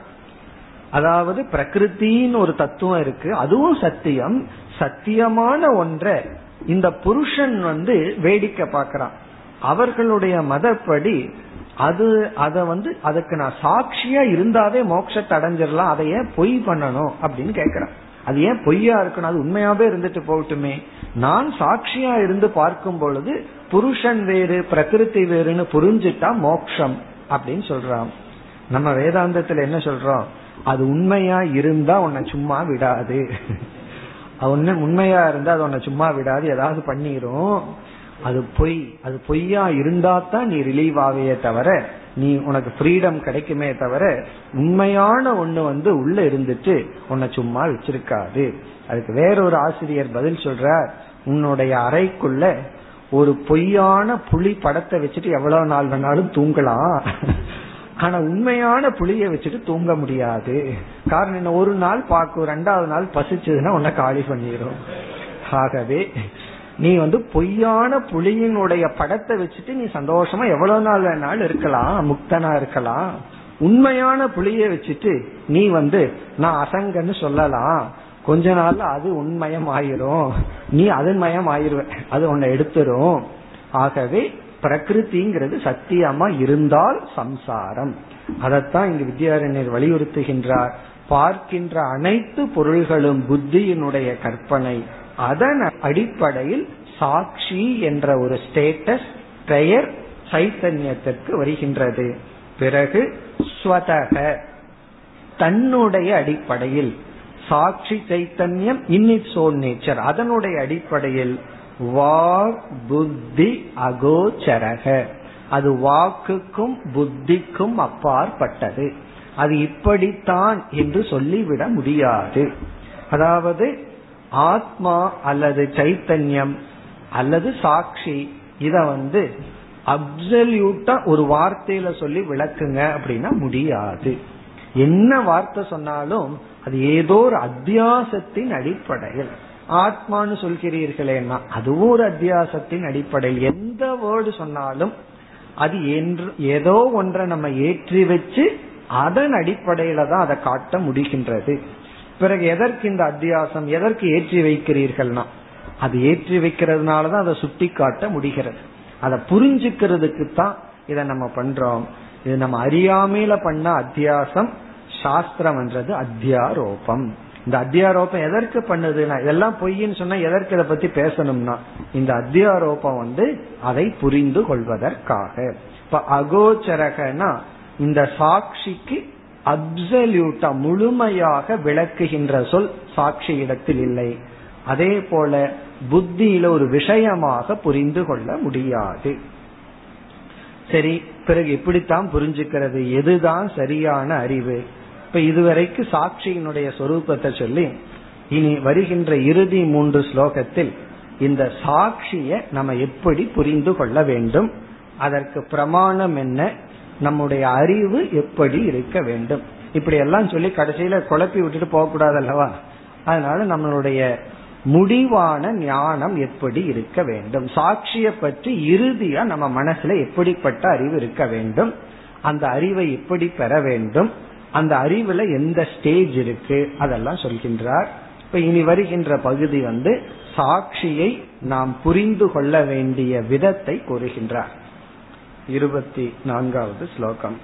Speaker 1: அதாவது பிரகிருத்தின்னு ஒரு தத்துவம் இருக்கு. அதுவும் சத்தியம். சத்தியமான ஒன்றை இந்த புருஷன் வந்து வேடிக்கை பார்க்கறான். அவர்களுடைய மதப்படி அது அத வந்து அதுக்கு நான் சாட்சியா இருந்தாவே மோட்சத்தை அடைஞ்சிடலாம். அதை ஏன் பொய் பண்ணணும் அப்படின்னு கேக்குறான் அது ஏன் பொய்யா இருக்கணும்? அது உண்மையாவே இருந்துட்டு போகட்டுமே. நான் சாட்சியா இருந்து பார்க்கும் பொழுது புருஷன் வேறு பிரகிருதி வேறுன்னு புரிஞ்சுட்டா மோக்ஷம் அப்படின்னு சொல்றான். நம்ம வேதாந்தத்துல என்ன சொல்றோம்? அது உண்மையா இருந்தா உன்னை சும்மா விடாது. உன்ன உண்மையா இருந்தா அது உன்னை சும்மா விடாது. ஏதாவது பண்ணிரும். அது பொய். அது பொய்யா இருந்தா தான் நீ ரிலீவ் ஆவையே தவிர நீ உனக்கு ஃப்ரீடம் கிடைக்குமே தவிர உண்மையான ஒண்ணு வந்து உள்ள இருந்துட்டு உன்னை சும்மா வச்சிருக்காது. அதுக்கு வேறொரு ஆசிரியர் பதில் சொல்றார். உன்னுடைய அறைக்குள்ள ஒரு பொய்யான புலி படத்தை வச்சுட்டு எவ்வளவு நாள் வேணாலும் தூங்கலாம். ஆனா உண்மையான புளிய வச்சுட்டு தூங்க முடியாது. காரணம் என்ன? ஒரு நாள் பார்க்கும் ரெண்டாவது நாள் பசிச்சதுன்னா உன்னை காலி பண்ணிடும் ஆகவே நீ வந்து பொய்யான புலியினுடைய படத்தை வச்சுட்டு நீ சந்தோஷமா எவ்வளவு நாள் வேணாலும் இருக்கலாம் முக்தனா இருக்கலாம். உண்மையான புளிய வச்சுட்டு நீ வந்து நான் அசங்கன்னு சொல்லலாம். கொஞ்ச நாள்ல அது உண்மயம் ஆயிரும் நீ அதன்மயம் மயம் ஆயிருவ அது உன்னை எடுத்துரும். ஆகவே பிரகிருதிங்கிறது சத்தியமா இருந்தால் சம்சாரம். அதைத்தான் இங்கு வித்யாரண்யர் வலியுறுத்துகின்றார். பார்க்கின்ற அனைத்து பொருள்களும் புத்தியினுடைய கற்பனை. அதன் அடிப்படையில் சாட்சி என்ற ஒரு ஸ்டேட்டஸ் பெயர் சைத்தன்யத்திற்கு வருகின்றது. பிறகு ஸ்வதக தன்னுடைய அடிப்படையில். சாட்சி சைத்தன்யம் இன் இட்ஸ் ஓன் நேச்சர் அதனுடைய அடிப்படையில் வாக் புத்தி அகோச்சரக. அது வாக்குக்கும் புத்திக்கும் அப்பாற்பட்டது. அது இப்படித்தான் என்று சொல்லிவிட முடியாது. அதாவது ஆத்மா அல்லது சைத்தன்யம் அல்லது சாட்சி இத வந்து அப்சல்யூட்டா ஒரு வார்த்தையில சொல்லி விளக்குங்க அப்படின்னா முடியாது. என்ன வார்த்தை சொன்னாலும் அது ஏதோ ஒரு அத்தியாசத்தின் அடிப்படையில். ஆத்மான்னு சொல்கிறீர்களேன்னா அதுவும் ஒரு அத்தியாசத்தின் அடிப்படையில் எந்த வேர்டு சொன்னாலும் அது என்று ஏதோ ஒன்றை நம்ம ஏற்றி வச்சு அதன் அடிப்படையில தான் அதை காட்ட முடிகின்றது. பிறகு எதற்கு இந்த அத்தியாசம் எதற்கு ஏற்றி வைக்கிறீர்கள்னா அது ஏற்றி வைக்கிறதுனால தான் அதை சுட்டி காட்ட முடிகிறது. அதை புரிஞ்சுக்கிறதுக்கு தான் இதை நம்ம பண்றோம். இது நம்ம அறியாமையில பண்ண அத்தியாசம் சாஸ்திரம் என்றது அத்தியாரோபம். இந்த அத்தியாரோபம் எதற்கு பண்ணுதுன்னா இதெல்லாம் பொய்ன்னு சொன்னா எதற்கு இதை பத்தி பேசணும்னா இந்த அத்தியாரோபம் வந்து அதை புரிந்து கொள்வதற்காக. இப்ப அகோச்சரகனா இந்த சாட்சிக்கு அப்சல்யூட்டா முழுமையாக விளக்குகின்ற சொல் சாட்சி இடத்தில் இல்லை. அதே போல புத்தியில ஒரு விஷயமாக புரிந்து கொள்ள முடியாது. சரி பிறகு இப்படித்தான் புரிஞ்சுக்கிறது. எதுதான் சரியான அறிவு? இப்ப இதுவரைக்கு சாட்சியினுடைய சொரூபத்தை சொல்லி இனி வருகின்ற இறுதி மூன்று ஸ்லோகத்தில் இந்த சாட்சிய நம்ம எப்படி புரிந்து கொள்ள வேண்டும் அதற்கு பிரமாணம் என்ன நம்முடைய அறிவு எப்படி இருக்க வேண்டும். இப்படி எல்லாம் சொல்லி கடைசியில குழப்பி விட்டுட்டு போக கூடாது அல்லவா அதனால நம்மளுடைய முடிவான ஞானம் எப்படி இருக்க வேண்டும் சாட்சிய பற்றி இறுதியா நம்ம மனசுல எப்படிப்பட்ட அறிவு இருக்க வேண்டும் அந்த அறிவை எப்படி பெற வேண்டும் அந்த அறிவுல எந்த ஸ்டேஜ் இருக்கு அதெல்லாம் சொல்கின்றார் இப்ப இனி வருகின்ற பகுதி வந்து சாட்சியை நாம் புரிந்து கொள்ள வேண்டிய விதத்தை கூறுகின்றார் இருபத்தி நான்காவது ஸ்லோகம்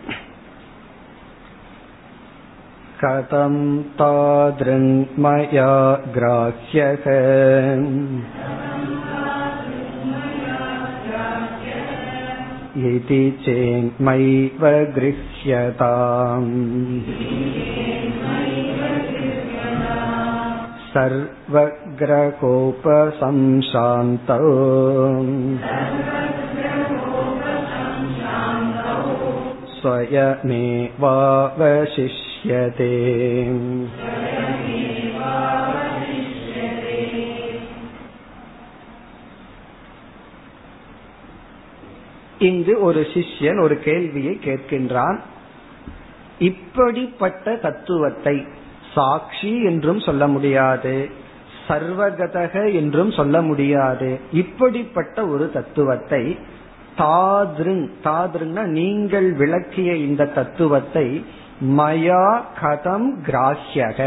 Speaker 1: कथं तादृङ्मया ग्राह्यः इति चेन्मैव गृह्यताम् सर्वग्रकोपसंशान्तौ स्वयमेवावशिष्यते இங்கு ஒரு சிஷ்யன் ஒரு கேள்வியை கேட்கின்றான். இப்படிப்பட்ட தத்துவத்தை சாட்சி என்றும் சொல்ல முடியாது சர்வகதக என்றும் சொல்ல முடியாது. இப்படிப்பட்ட ஒரு தத்துவத்தை தாதிருங் தாதிருங்னா நீங்கள் விளக்கிய இந்த தத்துவத்தை மயா கதம் கிராஹ்யக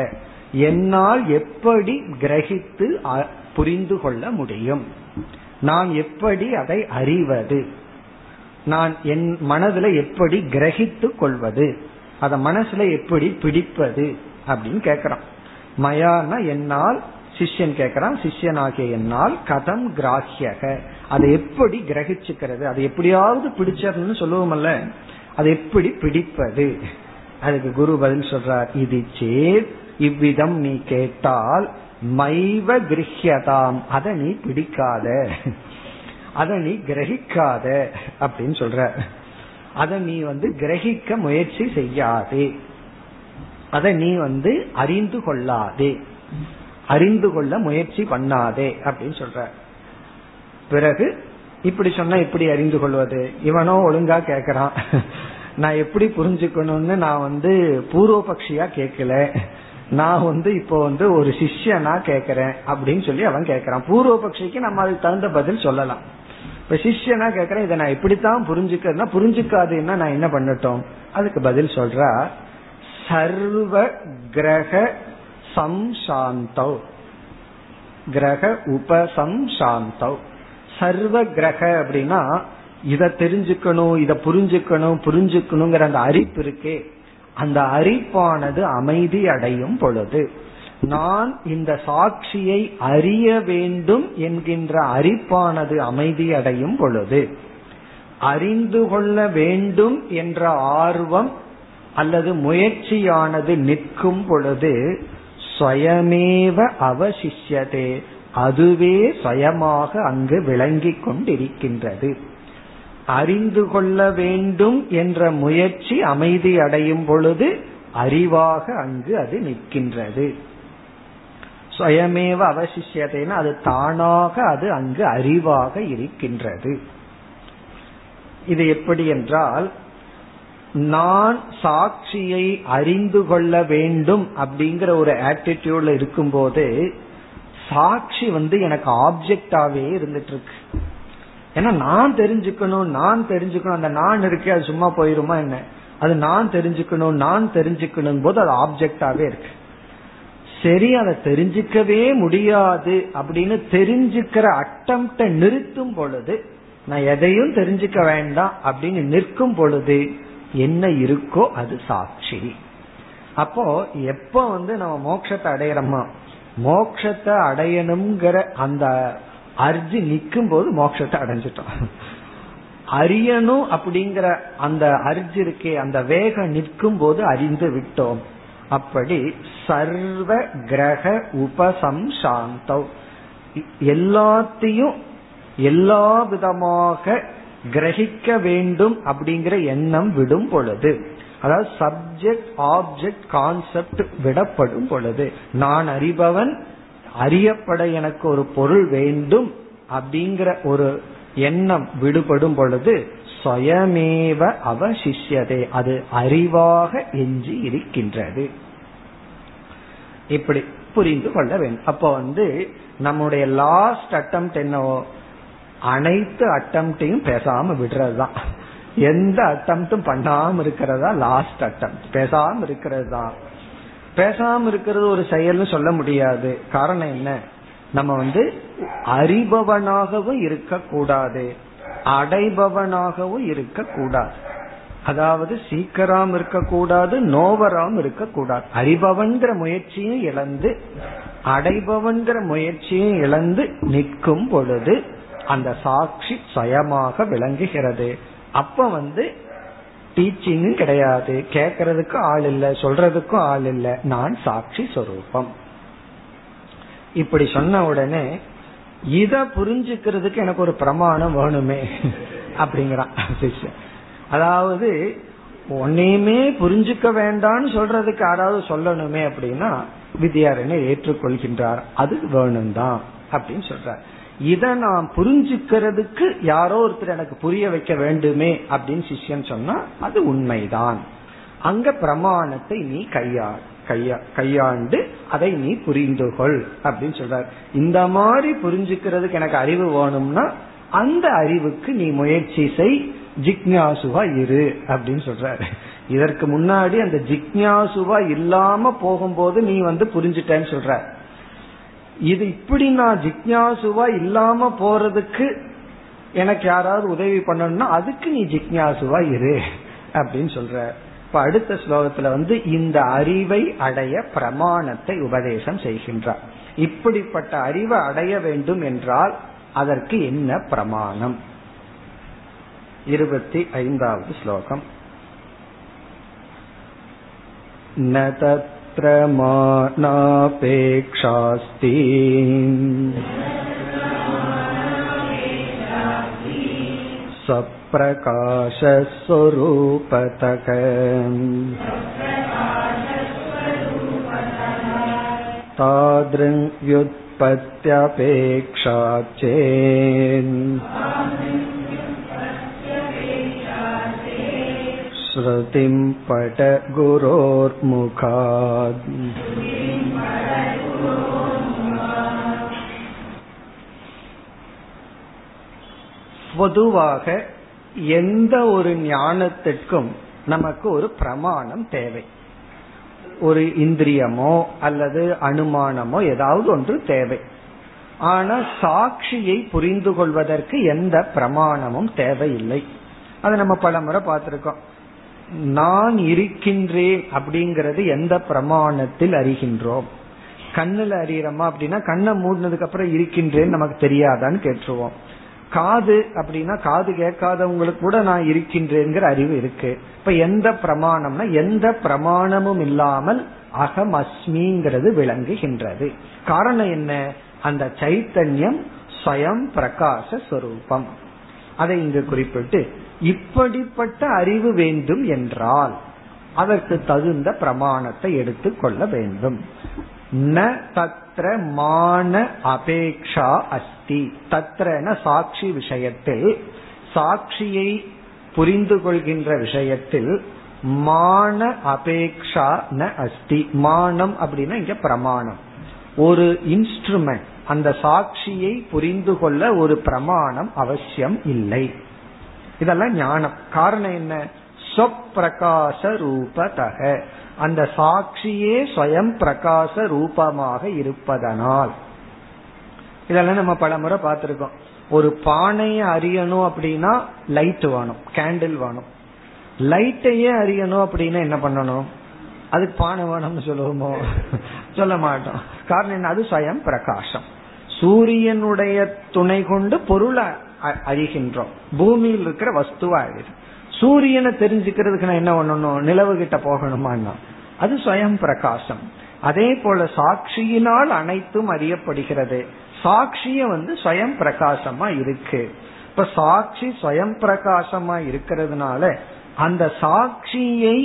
Speaker 1: என்னால் எப்படி கிரகித்து புரிந்து கொள்ள முடியும்? நான் எப்படி அதை அறிவது? நான் என் மனதுல எப்படி கிரகித்து கொள்வது? அத மனசுல எப்படி பிடிப்பது? அப்படின்னு கேக்குறான். மயானா என்னால் சிஷ்யன் கேக்குறான் சிஷ்யனாகிய என்னால் கதம் கிராஹியக. அதை எப்படி கிரகிச்சுக்கிறது? அதை எப்படியாவது பிடிச்சதுன்னு சொல்லுவோம்ல அது எப்படி பிடிப்பது? அதுக்கு குரு பதில் சொல்றார் இது சேத் இவ்விதம் நீ கேட்டால் மைவ கிரகியதாம் அதை நீ பிடிக்காத. அதை நீ கிரகிக்காத அப்படின்னு சொல்ற. அதை நீ வந்து கிரகிக்க முயற்சி செய்யாதே. அதை நீ வந்து அறிந்து கொள்ளாதே. அறிந்து கொள்ள முயற்சி பண்ணாதே அப்படின்னு சொல்ற. பிறகு இப்படி சொன்னா எப்படி அறிந்து கொள்வது? இவனோ ஒழுங்கா கேக்குறான். நான் எப்படி புரிஞ்சுக்கணும்னு நான் வந்து பூர்வபக்ஷியா கேட்கல நான் வந்து இப்போ வந்து ஒரு சிஷ்யனா கேக்குறேன் அப்படின்னு சொல்லி அவன் கேக்குறான். பூர்வபக்ஷிக்கு நம்ம அதுக்கு தகுந்த பதில் சொல்லலாம். இப்ப சிஷ்யனா கேக்குறேன் இதை நான் இப்படித்தான் புரிஞ்சுக்கிறேன்னா புரிஞ்சுக்காதுன்னா நான் என்ன பண்ணட்டும்? அதுக்கு பதில் சொல்றா சர்வ கிரக சம்சாந்தௌ. கிரக உபசம்சாந்தௌ. சர்வ கிரக அப்படின்னா இத தெரிஞ்சுக்கணும் இத புரிஞ்சுக்கணும் புரிஞ்சுக்கணுங்கிற அந்த அரிப்பு இருக்கே. அந்த அரிப்பானது அமைதி அடையும் பொழுது. நான் இந்த சாட்சியை அறிய வேண்டும் என்கின்ற அறிப்பானது அமைதி அடையும் பொழுது அறிந்து கொள்ள வேண்டும் என்ற ஆர்வம் அல்லது முயற்சியானது நிற்கும் பொழுது சுயமேவ அவசிஷ்யதே அதுவே சுயமாக அங்கு விளங்கிக் கொண்டிருக்கின்றது. அறிந்து கொள்ள வேண்டும் என்ற முயற்சி அமைதி அடையும் பொழுது அறிவாக அங்கு அது நிற்கின்றது. சுயமேவ அவசிஷியதைன்னா அது தானாக அது அங்கு அறிவாக இருக்கின்றது. இது எப்படி என்றால் நான் சாட்சியை அறிந்து கொள்ள வேண்டும் அப்படிங்கிற ஒரு ஆட்டிடியூட்ல இருக்கும்போது சாட்சி வந்து எனக்கு ஆப்ஜெக்டாவே இருந்துட்டு இருக்கு ஏன்னா நான் தெரிஞ்சுக்கணும் நான் தெரிஞ்சுக்கணும் அந்த நான் இருக்கே அது சும்மா போயிருமா என்ன? அது நான் தெரிஞ்சுக்கணும் நான் தெரிஞ்சுக்கணும் போது அது ஆப்ஜெக்டாவே இருக்கு. சரி அதை தெரிஞ்சுக்கவே முடியாது அப்படின்னு தெரிஞ்சுக்கிற அட்டம்ப்ட நிறுத்தும் பொழுது நான் எதையும் தெரிஞ்சுக்க வேண்டாம் அப்படின்னு நிற்கும் பொழுது என்ன இருக்கோ அது சாட்சி. அப்போ எப்ப வந்து நம்ம மோட்சத்தை அடையிறோமா மோட்சத்தை அடையணுங்கிற அந்த அர்ஜி நிற்கும் போது மோட்சத்தை அடைஞ்சிட்டோம். அறியணும் அப்படிங்கிற அந்த அர்ஜி இருக்கே அந்த வேகம் நிற்கும் போது அறிந்து விட்டோம். அப்படி சர்வ கிரக உபசம்சாந்தவ் எல்லாத்தையும் எல்லா விதமாக கிரகிக்க வேண்டும் அப்படிங்கிற எண்ணம் விடும் பொழுது அதாவது சப்ஜெக்ட் ஆப்ஜெக்ட் கான்செப்ட் விடப்படும் பொழுது நான் அறிபவன் அறியப்பட எனக்கு ஒரு பொருள் வேண்டும் அப்படிங்கிற ஒரு எண்ணம் விடுபடும் பொழுது சுயமேவ அவசிஷ்யதே அது அறிவாக எஞ்சி இருக்கின்றது இப்படி புரிந்து கொள்ள வேண்டும் அப்போ வந்து நம்முடைய லாஸ்ட் அட்டம் என்னவோ அனைத்து அட்டம்டையும் பேசாம விடுறது தான் எந்த அட்டம்ட்டும் பண்ணாம இருக்கிறதா லாஸ்ட் அட்டம் பேசாம இருக்கிறது தான் பேசாம இருக்கிறது ஒரு செயல்னு சொல்ல முடியாது காரணம் என்ன நம்ம வந்து அறிபவனாகவும் இருக்கக்கூடாது அடைபவனாகவும் இருக்கக்கூடாது. அதாவது சீக்கிரம் இருக்கக்கூடாது நோவராம் இருக்கக்கூடாது. அறிபவன்கிற முயற்சியும் இழந்து அடைபவன்கிற முயற்சியும் இழந்து நிற்கும் பொழுது அந்த சாட்சி சுயமாக விளங்குகிறது. அப்ப வந்து டீச்சிங்கும் கிடையாது. கேட்கறதுக்கும் ஆள் இல்ல சொல்றதுக்கும் ஆள் இல்ல. நான் சாட்சி சொரூபம். இப்படி சொன்ன உடனே இத புரிஞ்சுக்கிறதுக்கு எனக்கு ஒரு பிரமாணம் வேணுமே அப்படிங்கிறான் சிஷ்யன். அதாவது உன்னையுமே புரிஞ்சுக்க வேண்டாம்னு சொல்றதுக்கு யாராவது சொல்லணுமே அப்படின்னா வித்யாரண்ய ஏற்றுக்கொள்கின்றார். அது வேணும் தான் அப்படின்னு சொல்றார். இத நான் புரிஞ்சுக்கிறதுக்கு யாரோ ஒருத்தர் எனக்கு புரிய வைக்க வேண்டுமே அப்படின்னு சிஷ்யன் சொன்னா அது உண்மைதான். அங்க பிரமாணத்தை நீ கையாள். கையா கையாண்டு அதை நீ புரிந்து கொள் அப்படின்னு சொல்றார். இந்த மாதிரி புரிஞ்சுக்கிறதுக்கு எனக்கு அறிவு வேணும்னா அந்த அறிவுக்கு நீ முயற்சி செய் ஜிக்ஞாசுவா இரு அப்படின்னு சொல்றாரு. இதற்கு முன்னாடி அந்த ஜிக்ஞாசுவா இல்லாம போகும்போது நீ வந்து புரிஞ்சுட்டேன்னு சொல்ற இது இப்படி நான் ஜிக்ஞாசுவா இல்லாம போறதுக்கு எனக்கு யாராவது உதவி பண்ணணும்னா அதுக்கு நீ ஜிக்ஞாசுவா இரு அப்படின்னு சொல்ற இப்ப அடுத்த ஸ்லோகத்துல வந்து இந்த அறிவை அடைய பிரமாணத்தை உபதேசம் செய்கின்றார் இப்படிப்பட்ட அறிவை அடைய வேண்டும் என்றால் அதற்கு என்ன பிரமாணம் இருபத்தி ஐந்தாவது ஸ்லோகம் न तत्र मानापेक्षास्ति सप्रकाशस्वरूपतक तादृङ्व्युत्पत्त्यपेक्षा चेन् श्रुतिं पट गुरोर्मुखात् பொதுவாக எந்த ஒரு ஞானத்திற்கும் நமக்கு ஒரு பிரமாணம் தேவை. ஒரு இந்திரியமோ அல்லது அனுமானமோ ஏதாவது ஒன்று தேவை. ஆனா சாட்சியை புரிந்து கொள்வதற்கு எந்த பிரமாணமும் தேவையில்லை. அதை நம்ம பல முறை பார்த்திருக்கோம். நான் இருக்கின்றேன் அப்படிங்கறது எந்த பிரமாணத்தில் அறிகின்றோம்? கண்ணுல அறியறோமா அப்படின்னா கண்ணை மூடினதுக்கு அப்புறம் இருக்கின்றேன்னு நமக்கு தெரியாதான்னு கேட்டுருவோம். காது அப்படின்னா காது கேட்காதவங்களுக்கு கூட நான் இருக்கின்றேங்கிற அறிவு இருக்கு. இப்ப எந்த பிரமாணம்னா எந்த பிரமாணமும் இல்லாமல் அகம் அஸ்மிங்கிறது விளங்குகின்றது. காரணம் என்ன? அந்த சைத்தன்யம் ஸ்வயம் பிரகாச ஸ்வரூபம். அதை இங்கு குறிப்பிட்டு இப்படிப்பட்ட அறிவு வேண்டும் என்றால் அதற்கு தகுந்த பிரமாணத்தை எடுத்துக்கொள்ள வேண்டும். ந தத்ர மான அபேக்ஷா அஸ்தி. தத்ரன சாட்சி விஷயத்தில் சாட்சியை புரிந்து கொள்கின்ற விஷயத்தில் மான அபேக்ஷா ந அஸ்தி. மானம் அப்படின்னா இங்க பிரமாணம். ஒரு இன்ஸ்ட்ருமெண்ட் அந்த சாட்சியை புரிந்து கொள்ள ஒரு பிரமாணம் அவசியம் இல்லை. இதெல்லாம் ஞானம். காரணம் என்ன? சொப்பிரகாச ரூபதக. அந்த சாட்சியே ஸ்வயம் பிரகாச ரூபமாக இருப்பதனால். இதெல்லாம் நம்ம பல முறை பார்த்திருக்கோம். ஒரு பானையை அறியணும் அப்படின்னா லைட் வேணும் கேண்டில் வேணும். லைட்டையே அறியணும் அப்படின்னா என்ன பண்ணணும்? அதுக்கு பானை வேணும்னு சொல்லுவோமோ? சொல்ல மாட்டோம். காரணம் என்ன? அது ஸ்வயம் பிரகாசம். சூரியனுடைய துணை கொண்டு பொருளை அழிகின்றோம் பூமியில் இருக்கிற வஸ்துவா அழிது சூரியனை தெரிஞ்சுக்கிறதுக்கு நான் என்ன பண்ணணும்? நிலவு கிட்ட போகணுமான்னா. அது ஸ்வயம் பிரகாசம். அதே போல சாட்சியினால் அனைத்தும் அறியப்படுகிறது. சாட்சிய வந்து ஸ்வயம் பிரகாசமா இருக்கு. இப்ப சாட்சி ஸ்வயம் பிரகாசமா இருக்கிறதுனால அந்த சாட்சியை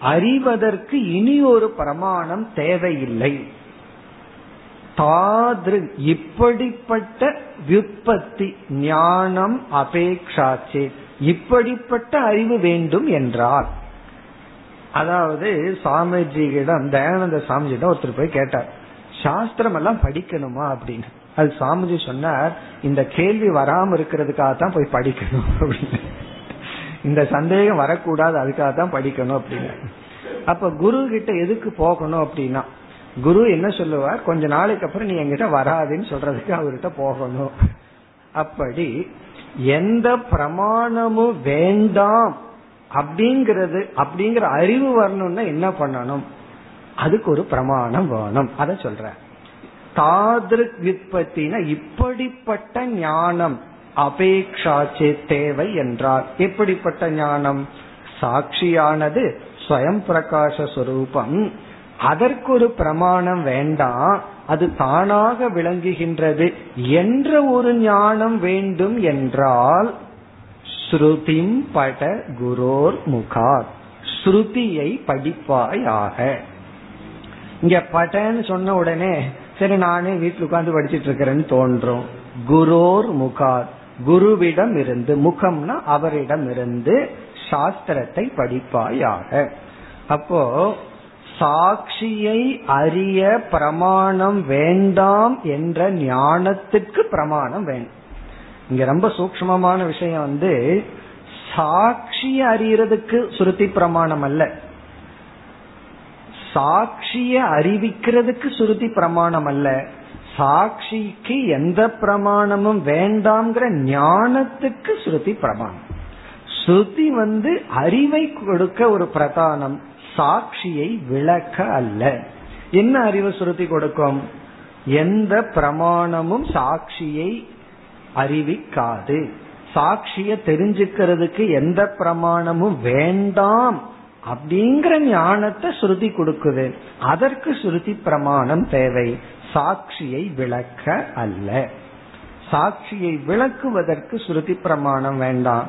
Speaker 1: அறிவதற்கு இனி ஒரு பிரமாணம் தேவையில்லை. தாதிரு இப்படிப்பட்ட விற்பத்தி ஞானம் அபேக்ஷாச்சே இப்படிப்பட்ட அறிவு வேண்டும் என்றார் அதாவது சாமிஜியிடம் தயானந்த சாமிஜியிடம் ஒருத்தர் போய் கேட்டார் சாஸ்திரம் எல்லாம் படிக்கணுமா? அப்படின்னு. அது சாமிஜி சொன்னார் இந்த கேள்வி வராம இருக்கிறதுக்காக தான் போய் படிக்கணும். அப்படின்னு. இந்த சந்தேகம் வரக்கூடாது அதுக்காக தான் படிக்கணும் அப்படின்னு. அப்ப குரு கிட்ட எதுக்கு போகணும் அப்படின்னா குரு என்ன சொல்லுவார் கொஞ்ச நாளைக்கு அப்புறம் நீ எங்கிட்ட வராதுன்னு சொல்றதுக்கு அவர்கிட்ட போகணும். அப்படி எந்த பிரமாணமும் வேண்டாம். அப்படிங்கிறது அப்படிங்கிற அறிவு வரணும்னா என்ன பண்ணணும்? அதுக்கு ஒரு பிரமாணம் வேணும். அத சொல்ற தாதிருக் விற்பத்தின இப்படிப்பட்ட ஞானம் அபேக்ஷாச்சே தேவை என்றார். எப்படிப்பட்ட ஞானம்? சாட்சியானது ஸ்வயம் பிரகாச சுரூபம். அதற்கு ஒரு பிரமாணம் வேண்டாம். அது தானாக விளங்குகின்றது. என்ற ஒரு ஞானம் வேண்டும் என்றால் ஸ்ருதிம் பட குரோர் முகார். ஸ்ருதியை படிப்பாயாக. இங்க படன்னு சொன்ன உடனே சரி நானே வீட்டுல உட்காந்து படிச்சிட்டு இருக்கிறேன்னு தோன்றும். குரோர் முகார். குருவிடம் இருந்து முகம்னா அவரிடம் இருந்து சாஸ்திரத்தை படிப்பாயாக. அப்போ சாட்சியை அறிய பிரமாணம் வேண்டாம் என்ற ஞானத்துக்கு பிரமாணம் வேண்டும் இங்க ரொம்ப சூக்மமான விஷயம் வந்து சாட்சிய அறியறதுக்கு சுருதி பிரமாணம் அல்ல. சாட்சிய அறிவிக்கிறதுக்கு சுருதி பிரமாணம் அல்ல. சாட்சிக்கு எந்த பிரமாணமும் வேண்டாம்ங்கிற ஞானத்துக்கு ஸ்ருதி பிரமாணம். ஸ்ருதி வந்து அறிவை கொடுக்க ஒரு பிரதானம் சாட்சியை விளக்க அல்ல. என்ன அறிவு சுருத்தி கொடுக்கும்? எந்த பிரமாணமும் சாட்சியை அறிவிக்காது. சாட்சிய தெரிஞ்சுக்கிறதுக்கு எந்த பிரமாணமும் வேண்டாம் அப்படிங்கிற ஞானத்தை ஸ்ருதி கொடுக்குது. அதற்கு ஸ்ருதி பிரமாணம் தேவை. சாட்சியை விளக்க அல்ல. சாட்சியை விளக்குவதற்கு ஸ்ருதி பிரமாணம் வேண்டாம்.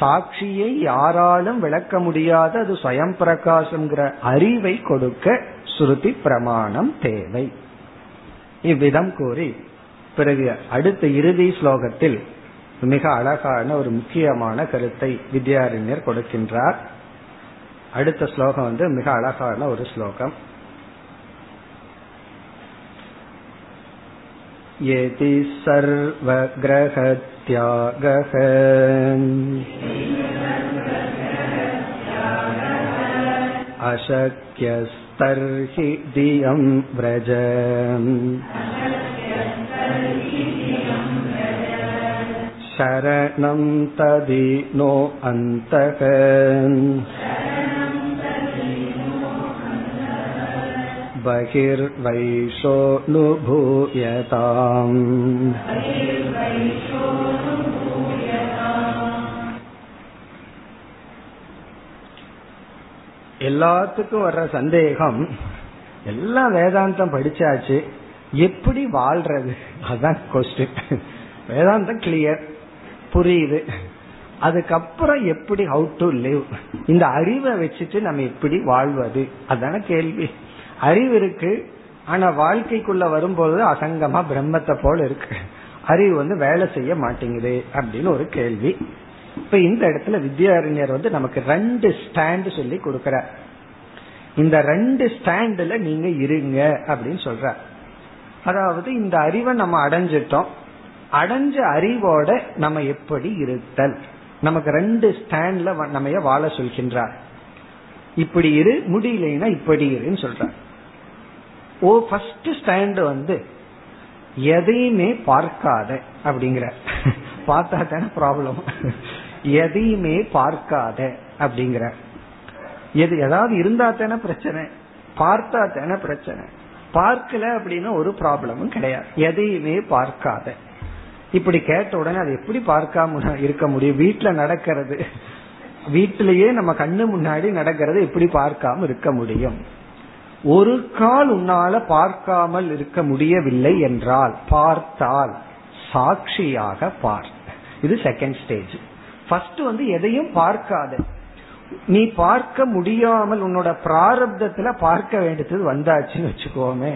Speaker 1: சாட்சியை யாராலும் விளக்க முடியாத. அது சுயம் பிரகாசம்ங்கிற அறிவை கொடுக்க ஸ்ருதி பிரமாணம் தேவை. இவ்விதம் கூறி பிறகு அடுத்த இறுதி ஸ்லோகத்தில் மிக அழகான ஒரு முக்கியமான கருத்தை வித்யாரண்யர் கொடுக்கின்றார் அடுத்த ஸ்லோகம் வந்து மிக அழகான ஒரு ஸ்லோகம் यदि सर्वग्रहत्यागः अशक्यस्तर्हि धियं व्रज शरणं तदिनो अन्तः बहिर्वैशोऽनुभूयताम् எல்லாத்துக்கும் வர்ற சந்தேகம் எல்லாம் வேதாந்தம் படிச்சாச்சு எப்படி வாழ்றது அதுதான் கொஸ்டின் வேதாந்தம் கிளியர் புரியுது. அதுக்கப்புறம் எப்படி ஹவு டு லிவ் இந்த அறிவை வச்சுட்டு நம்ம எப்படி வாழ்வது? அதான கேள்வி. அறிவு இருக்கு ஆனா வாழ்க்கைக்குள்ள வரும்போது அசங்கமா பிரம்மத்தை போல இருக்கு. அறிவு வந்து வேலை செய்ய மாட்டேங்குது அப்படின்னு ஒரு கேள்வி. இப்ப இந்த இடத்துல வித்யாரண்யர் வந்து நமக்கு ரெண்டு ஸ்டாண்ட் சொல்லி கொடுக்கிறார். இந்த ரெண்டு ஸ்டாண்ட்ல நீங்க இருங்க அப்படின்னு சொல்ற அதாவது இந்த அறிவை நம்ம அடைஞ்சிட்டோம். அடைஞ்ச அறிவோட நம்ம எப்படி இருத்தல்? நமக்கு ரெண்டு ஸ்டாண்ட்ல நம்ம வாழ சொல்கின்றார். இப்படி இரு முடியலைன்னா இப்படி இருன்னு சொல்றார். ஓ ஃபர்ஸ்ட் ஸ்டாண்ட் வந்து எதையுமே பார்க்காத அப்படிங்கிற. *laughs* பார்த்தா தானே ப்ராப்ளம் எதையுமே பார்க்காத அப்படிங்கிற. எது ஏதாவது இருந்தா தானே பிரச்சனை. பார்த்தா தானே பிரச்சனை. பார்க்கல அப்படின்னா ஒரு ப்ராப்ளமும் கிடையாது. எதையுமே பார்க்காத. இப்படி கேட்ட உடனே அது எப்படி பார்க்காம இருக்க முடியும்? வீட்டுல நடக்கிறது. வீட்டிலேயே நம்ம கண்ணு முன்னாடி நடக்கிறது எப்படி பார்க்காம இருக்க முடியும்? ஒரு கால் உன்னால பார்க்காமல் இருக்க முடியவில்லை என்றால் பார்த்தால் சாட்சியாக பார். இது செகண்ட் ஸ்டேஜ் ஃபர்ஸ்ட் வந்து எதையும் பார்க்காத. நீ பார்க்க முடியாமல் உன்னோட பிராரப்தத்துல பார்க்க வேண்டியது வந்தாச்சுன்னு வச்சுக்கோமே.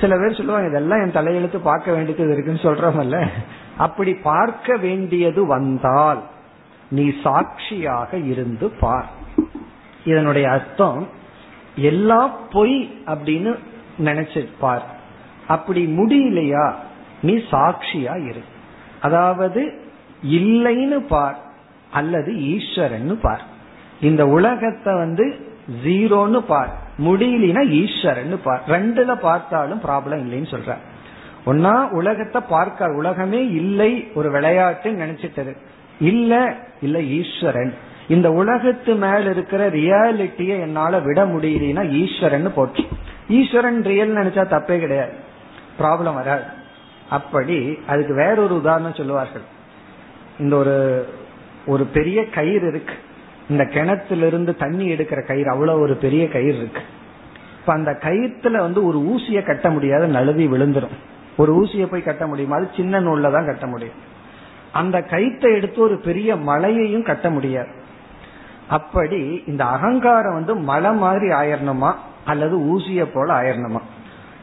Speaker 1: சில பேர் சொல்லுவாங்க இதெல்லாம் என் தலையெழுத்து பார்க்க வேண்டியது இருக்குன்னு சொல்றோம்ல அப்படி பார்க்க வேண்டியது வந்தால் நீ சாட்சியாக இருந்து பார். இதனுடைய அர்த்தம் எல்லா பொய் அப்படின்னு நினைச்சிருப்பார் பார். அப்படி முடியலையா நீ சாட்சியா இரு. அதாவது இல்லைன்னு பார் அல்லது ஈஸ்வரன் பார். இந்த உலகத்தை வந்து ஜீரோன்னு பார் முடியலனா ஈஸ்வரன் பார். ரெண்டுல பார்த்தாலும் ப்ராப்ளம் இல்லைன்னு சொல்ற. ஒன்னா உலகத்தை பார்க்க உலகமே இல்லை ஒரு விளையாட்டு நினைச்சிட்டது. இல்ல இல்ல ஈஸ்வரன். இந்த உலகத்து மேல இருக்கிற ரியாலிட்டியை என்னால விட முடியலன்னா ஈஸ்வரன் போற்று ஈஸ்வரன் ரியல் நினைச்சா தப்பே கிடையாது. ப்ராப்ளம் வராது. அப்படி அதுக்கு வேற ஒரு உதாரணம் சொல்லுவார்கள். இந்த ஒரு ஒரு பெரிய கயிறு இருக்கு. இந்த கிணத்திலிருந்து தண்ணி எடுக்கிற கயிறு அவ்வளவு ஒரு பெரிய கயிறு இருக்கு. இப்ப அந்த கயிற்றுல வந்து ஒரு ஊசிய கட்ட முடியாத நழுவி விழுந்துரும். ஒரு ஊசியை போய் கட்ட முடியுமா? அது சின்ன நூல்ல தான் கட்ட முடியும். அந்த கயிற்றை எடுத்து ஒரு பெரிய மலையையும் கட்ட முடியாது. அப்படி இந்த அகங்காரம் வந்து மலை மாதிரி ஆயிரணுமா? அல்லது ஊசிய போல ஆயிரணுமா?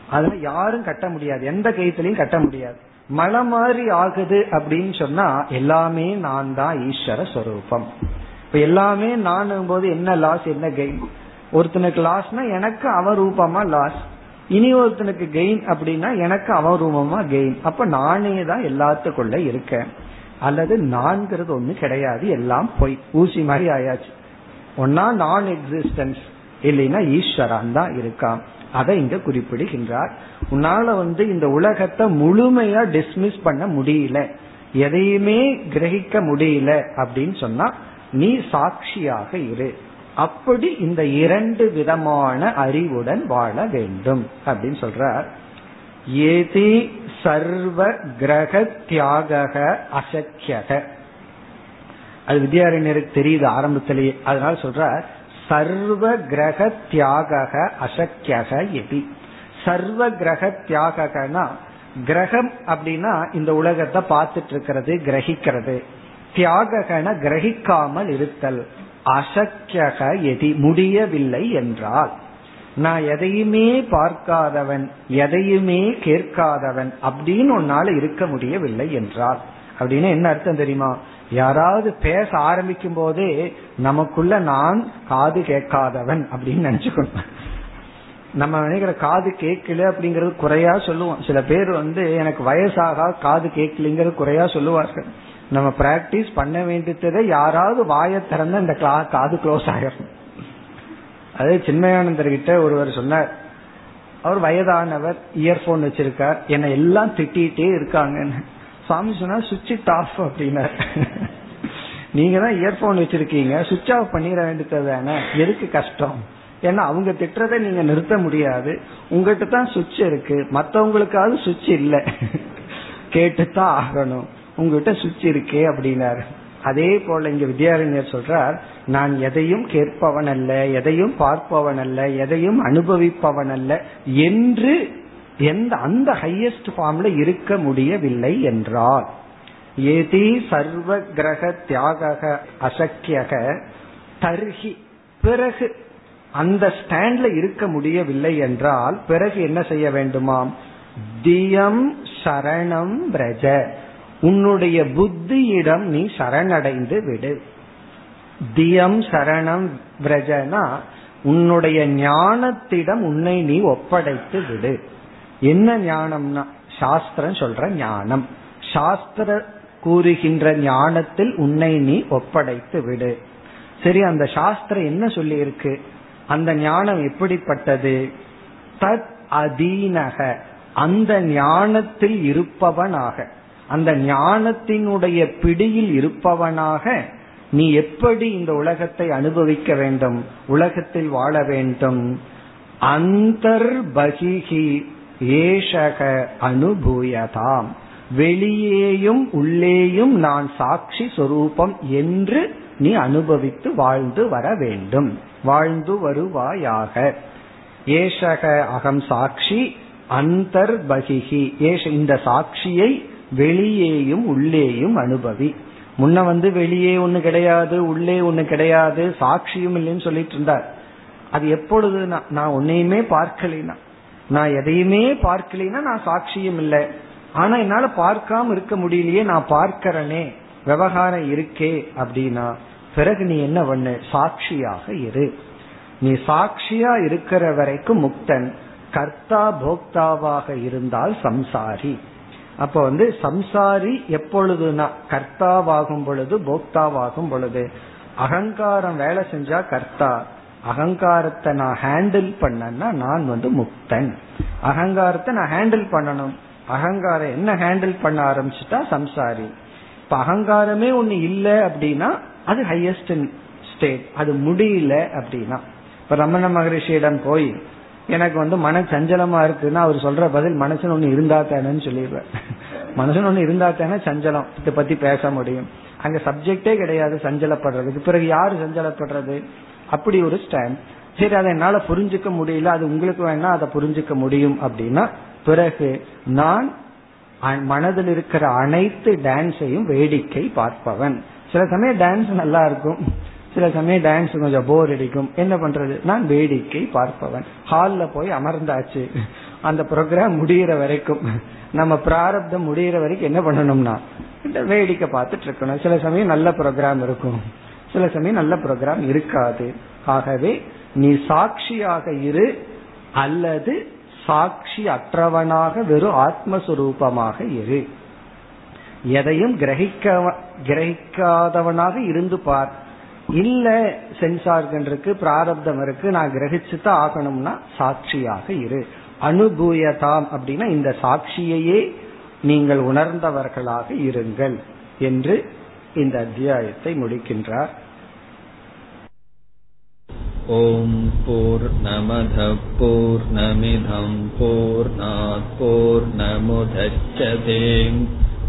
Speaker 1: அதுல யாரும் கட்ட முடியாது. எந்த கயிற்றுலையும் கட்ட முடியாது. மலை மாதிரி ஆகுது அப்படின்னு சொன்னா எல்லாமே நான் தான் ஈஸ்வர ஸ்வரூபம் இப்ப எல்லாமே நான் போது என்ன லாஸ் என்ன கெயின் ஒருத்தனுக்கு லாஸ்னா எனக்கு அவரூபமா லாஸ் இனி ஒருத்தனுக்கு கெயின் அப்படின்னா எனக்கு அவரூபமா கெயின் அப்ப நானே தான் எல்லாத்துக்குள்ள இருக்கேன். அல்லது நான்கிறது ஒண்ணு கிடையாது எல்லாம் பொய். ஊசி மாதிரி ஆயாச்சு. ஒன்னா நான் எக்ஸிஸ்டன்ஸ் இல்லைன்னா ஈஸ்வரான் தான் இருக்கான். அதை இங்க குறிப்பிடுகின்றார். உன்னால வந்து இந்த உலகத்தை முழுமையா டிஸ்மிஸ் பண்ண முடியல. எதையுமே கிரகிக்க முடியல அப்படின்னு சொன்னா நீ சாட்சியாக இரு. அப்படி இந்த இரண்டு விதமான அறிவுடன் வாழ வேண்டும். அப்படின்னு சொல்றார். ஏதி சர்வ கிரக தியாக அசக்கியக அது வித்யாரண்யருக்கு தெரியுது ஆரம்பத்திலேயே. அதனால சொல்ற சர்வ கிரக தியாக அசக்கியக எதி. சர்வ கிரக தியாகனா கிரகம் அப்படின்னா இந்த உலகத்தை பார்த்துட்டு இருக்கிறது கிரகிக்கிறது. தியாகன கிரகிக்காமல் இருத்தல். அசக்கியக எதி முடியவில்லை என்றால் நான் எதையுமே பார்க்காதவன் எதையுமே கேட்காதவன் அப்படின்னு உன்னால இருக்க முடியவில்லை என்றால் அப்படின்னு என்ன அர்த்தம் தெரியுமா? யாராவது பேச ஆரம்பிக்கும் போதே நமக்குள்ள நான் காது கேட்காதவன் அப்படின்னு நினைச்சுக்கணும். நம்ம நினைக்கிற காது கேட்கல அப்படிங்கறது குறையா சொல்லுவோம். சில பேர் வந்து எனக்கு வயசாக காது கேட்கலங்கிறது குறையா சொல்லுவார்கள். நம்ம பிராக்டிஸ் பண்ண வேண்டியதை யாராவது வாய திறந்த இந்த காது க்ளோஸ் ஆயிரும். அதே சின்மயானந்தர் கிட்ட ஒருவர் சொன்னார். அவர் வயதானவர் இயர்போன் வச்சிருக்கார் என்ன எல்லாம் திட்டிகிட்டே இருக்காங்கன்னு. சாமி சொன்னா சுவிட்ச் ஆஃப் அப்படின்னார். நீங்க தான் இயர்போன் வச்சிருக்கீங்க சுவிட்ச் ஆஃப் பண்ணிட வேண்டியது தானே? எதுக்கு கஷ்டம்? ஏன்னா அவங்க திட்டுறதை நீங்க நிறுத்த முடியாது. உங்ககிட்ட தான் சுவிட்ச் இருக்கு. மற்றவங்களுக்காவது சுவிட்ச் இல்லை. கேட்டுத்தான் ஆகணும். உங்ககிட்ட சுவிட்ச் இருக்கே அப்படின்னாரு. அதே போல இங்க வித்யாரண்யர் சொல்றார் நான் எதையும் கேட்பவன் அல்ல எதையும் பார்ப்பவன் அல்ல எதையும் அனுபவிப்பவன் அல்ல என்று எந்த அந்த ஹையஸ்ட் ஃபார்ம்ல இருக்க முடியவில்லை என்றால் ஏதி சர்வ கிரக தியாக அசக்கியக தர்கி பிறகு அந்த ஸ்டாண்ட்ல இருக்க முடியவில்லை என்றால் பிறகு என்ன செய்ய வேண்டுமாம்? தியம் சரணம் பிரஜ. உன்னுடைய புத்தியிடம் நீ சரணடைந்து விடு. தியம் சரணம் பிரஜனா உன்னுடைய ஞானத்திடம் உன்னை நீ ஒப்படைத்து விடு. என்ன ஞானம்னா சாஸ்திரம் சொல்ற ஞானம். சாஸ்திர கூறுகின்ற ஞானத்தில் உன்னை நீ ஒப்படைத்து விடு. சரி அந்த சாஸ்திரம் என்ன சொல்லி இருக்கு அந்த ஞானம் எப்படிப்பட்டது? தத் அதீனக அந்த ஞானத்தில் இருப்பவனாக. அந்த ஞானத்தினுடைய பிடியில் இருப்பவனாக நீ எப்படி இந்த உலகத்தை அனுபவிக்க வேண்டும் உலகத்தில் வாழ வேண்டும்? அந்தர்பகிஹி ஏஷக அனுபூயதாம். வெளியேயும் உள்ளேயும் நான் சாட்சி சொரூபம் என்று நீ அனுபவித்து வாழ்ந்து வர வேண்டும். வாழ்ந்து வருவாயாக. ஏஷக அகம் சாட்சி அந்தர்பகிஹி. ஏஷ இந்த சாட்சியை வெளியேயும் உள்ளேயும் அனுபவி. முன்ன வந்து வெளியே ஒண்ணு கிடையாது உள்ளே ஒண்ணு கிடையாது சாட்சியும் இல்லைன்னு சொல்லிட்டு இருந்தார். அது எப்பொழுது நான் உன்னையுமே பார்க்கலினா நான் எதையுமே பார்க்கலினா நான் சாட்சியும் இல்லை. ஆனா என்னால பார்க்காம இருக்க முடியலையே நான் பார்க்கிறனே விவகாரம் இருக்கே அப்படின்னா பிறகு நீ என்ன பண்ணு? சாட்சியாக இரு. நீ சாட்சியா இருக்கிற வரைக்கும் முக்தன் கர்த்தா போக்தாவாக இருந்தால் சம்சாரி. அப்ப வந்து சம்சாரி எப்பொழுதுனா கர்த்தாவாகும் பொழுது போக்தாவாகும் பொழுது. அகங்காரம் வேலை செஞ்சா கர்த்தா. அகங்காரத்தை நான் ஹேண்டில் பண்ணனா நான் வந்து முக்தன். அகங்காரத்தை நான் ஹேண்டில் பண்ணணும். அகங்காரம் என்ன ஹேண்டில் பண்ண ஆரம்பிச்சுட்டா சம்சாரி. இப்ப அகங்காரமே ஒண்ணு இல்லை அப்படின்னா அது ஹையஸ்ட் ஸ்டேட் அது முடியல அப்படின்னா. இப்ப ரமண மகரிஷியிடம் போய் எனக்கு வந்து மன சஞ்சலமா இருக்குன்னா அவர் சொல்ற பதில் மனசுன்னு ஒண்ணு இருந்தா தானேன்னு சொல்லிடுவேன். மனசுன்னு ஒண்ணு இருந்தா தானே சஞ்சலம். இதை பத்தி பேச முடியும். அங்க சப்ஜெக்டே கிடையாது சஞ்சலப்படுறதுக்கு. பிறகு யாரு சஞ்சலப்படுறது? அப்படி ஒரு ஸ்டாண்ட் சரி அதை என்னால புரிஞ்சுக்க முடியல. அது உங்களுக்கு வேணா அதை புரிஞ்சுக்க முடியும் அப்படின்னா பிறகு நான் மனதில் இருக்கிற அனைத்து டான்ஸையும் வேடிக்கை பார்ப்பவன். சில சமயம் டான்ஸ் நல்லா இருக்கும். சில சமயம் டான்ஸ் கொஞ்சம் போர் அடிக்கும். என்ன பண்றது? நான் வேடிக்கை பார்ப்பவன். ஹால்ல போய் அமர்ந்தாச்சு. அந்த ப்ரோக்ராம் முடிகிற வரைக்கும். நம்ம பிராரப்தம் முடிகிற வரைக்கும் என்ன பண்ணணும்னா இந்த வேடிக்கை பார்த்துட்டு இருக்கணும். சில சமயம் நல்ல ப்ரோக்ராம் இருக்கும். சில சமயம் நல்ல ப்ரோக்ராம் இருக்காது. ஆகவே நீ சாட்சியாக இரு அல்லது சாட்சி அற்றவனாக வெறும் ஆத்மஸ்வரூபமாக இரு. எதையும் கிரகிக்க கிரகிக்காதவனாக இருந்து பார். இல்ல சென்சார்கள் இருக்கு பிராரப்தம் இருக்கு நான் கிரகிச்சுதான் ஆகணும்னா சாட்சியாக இரு. அனுபூயதாம் அப்படின்னா இந்த சாட்சியையே நீங்கள் உணர்ந்தவர்களாக இருங்கள் என்று இந்த அத்தியாயத்தை முடிக்கின்றார்.
Speaker 2: ஓம் போர் நமத போர்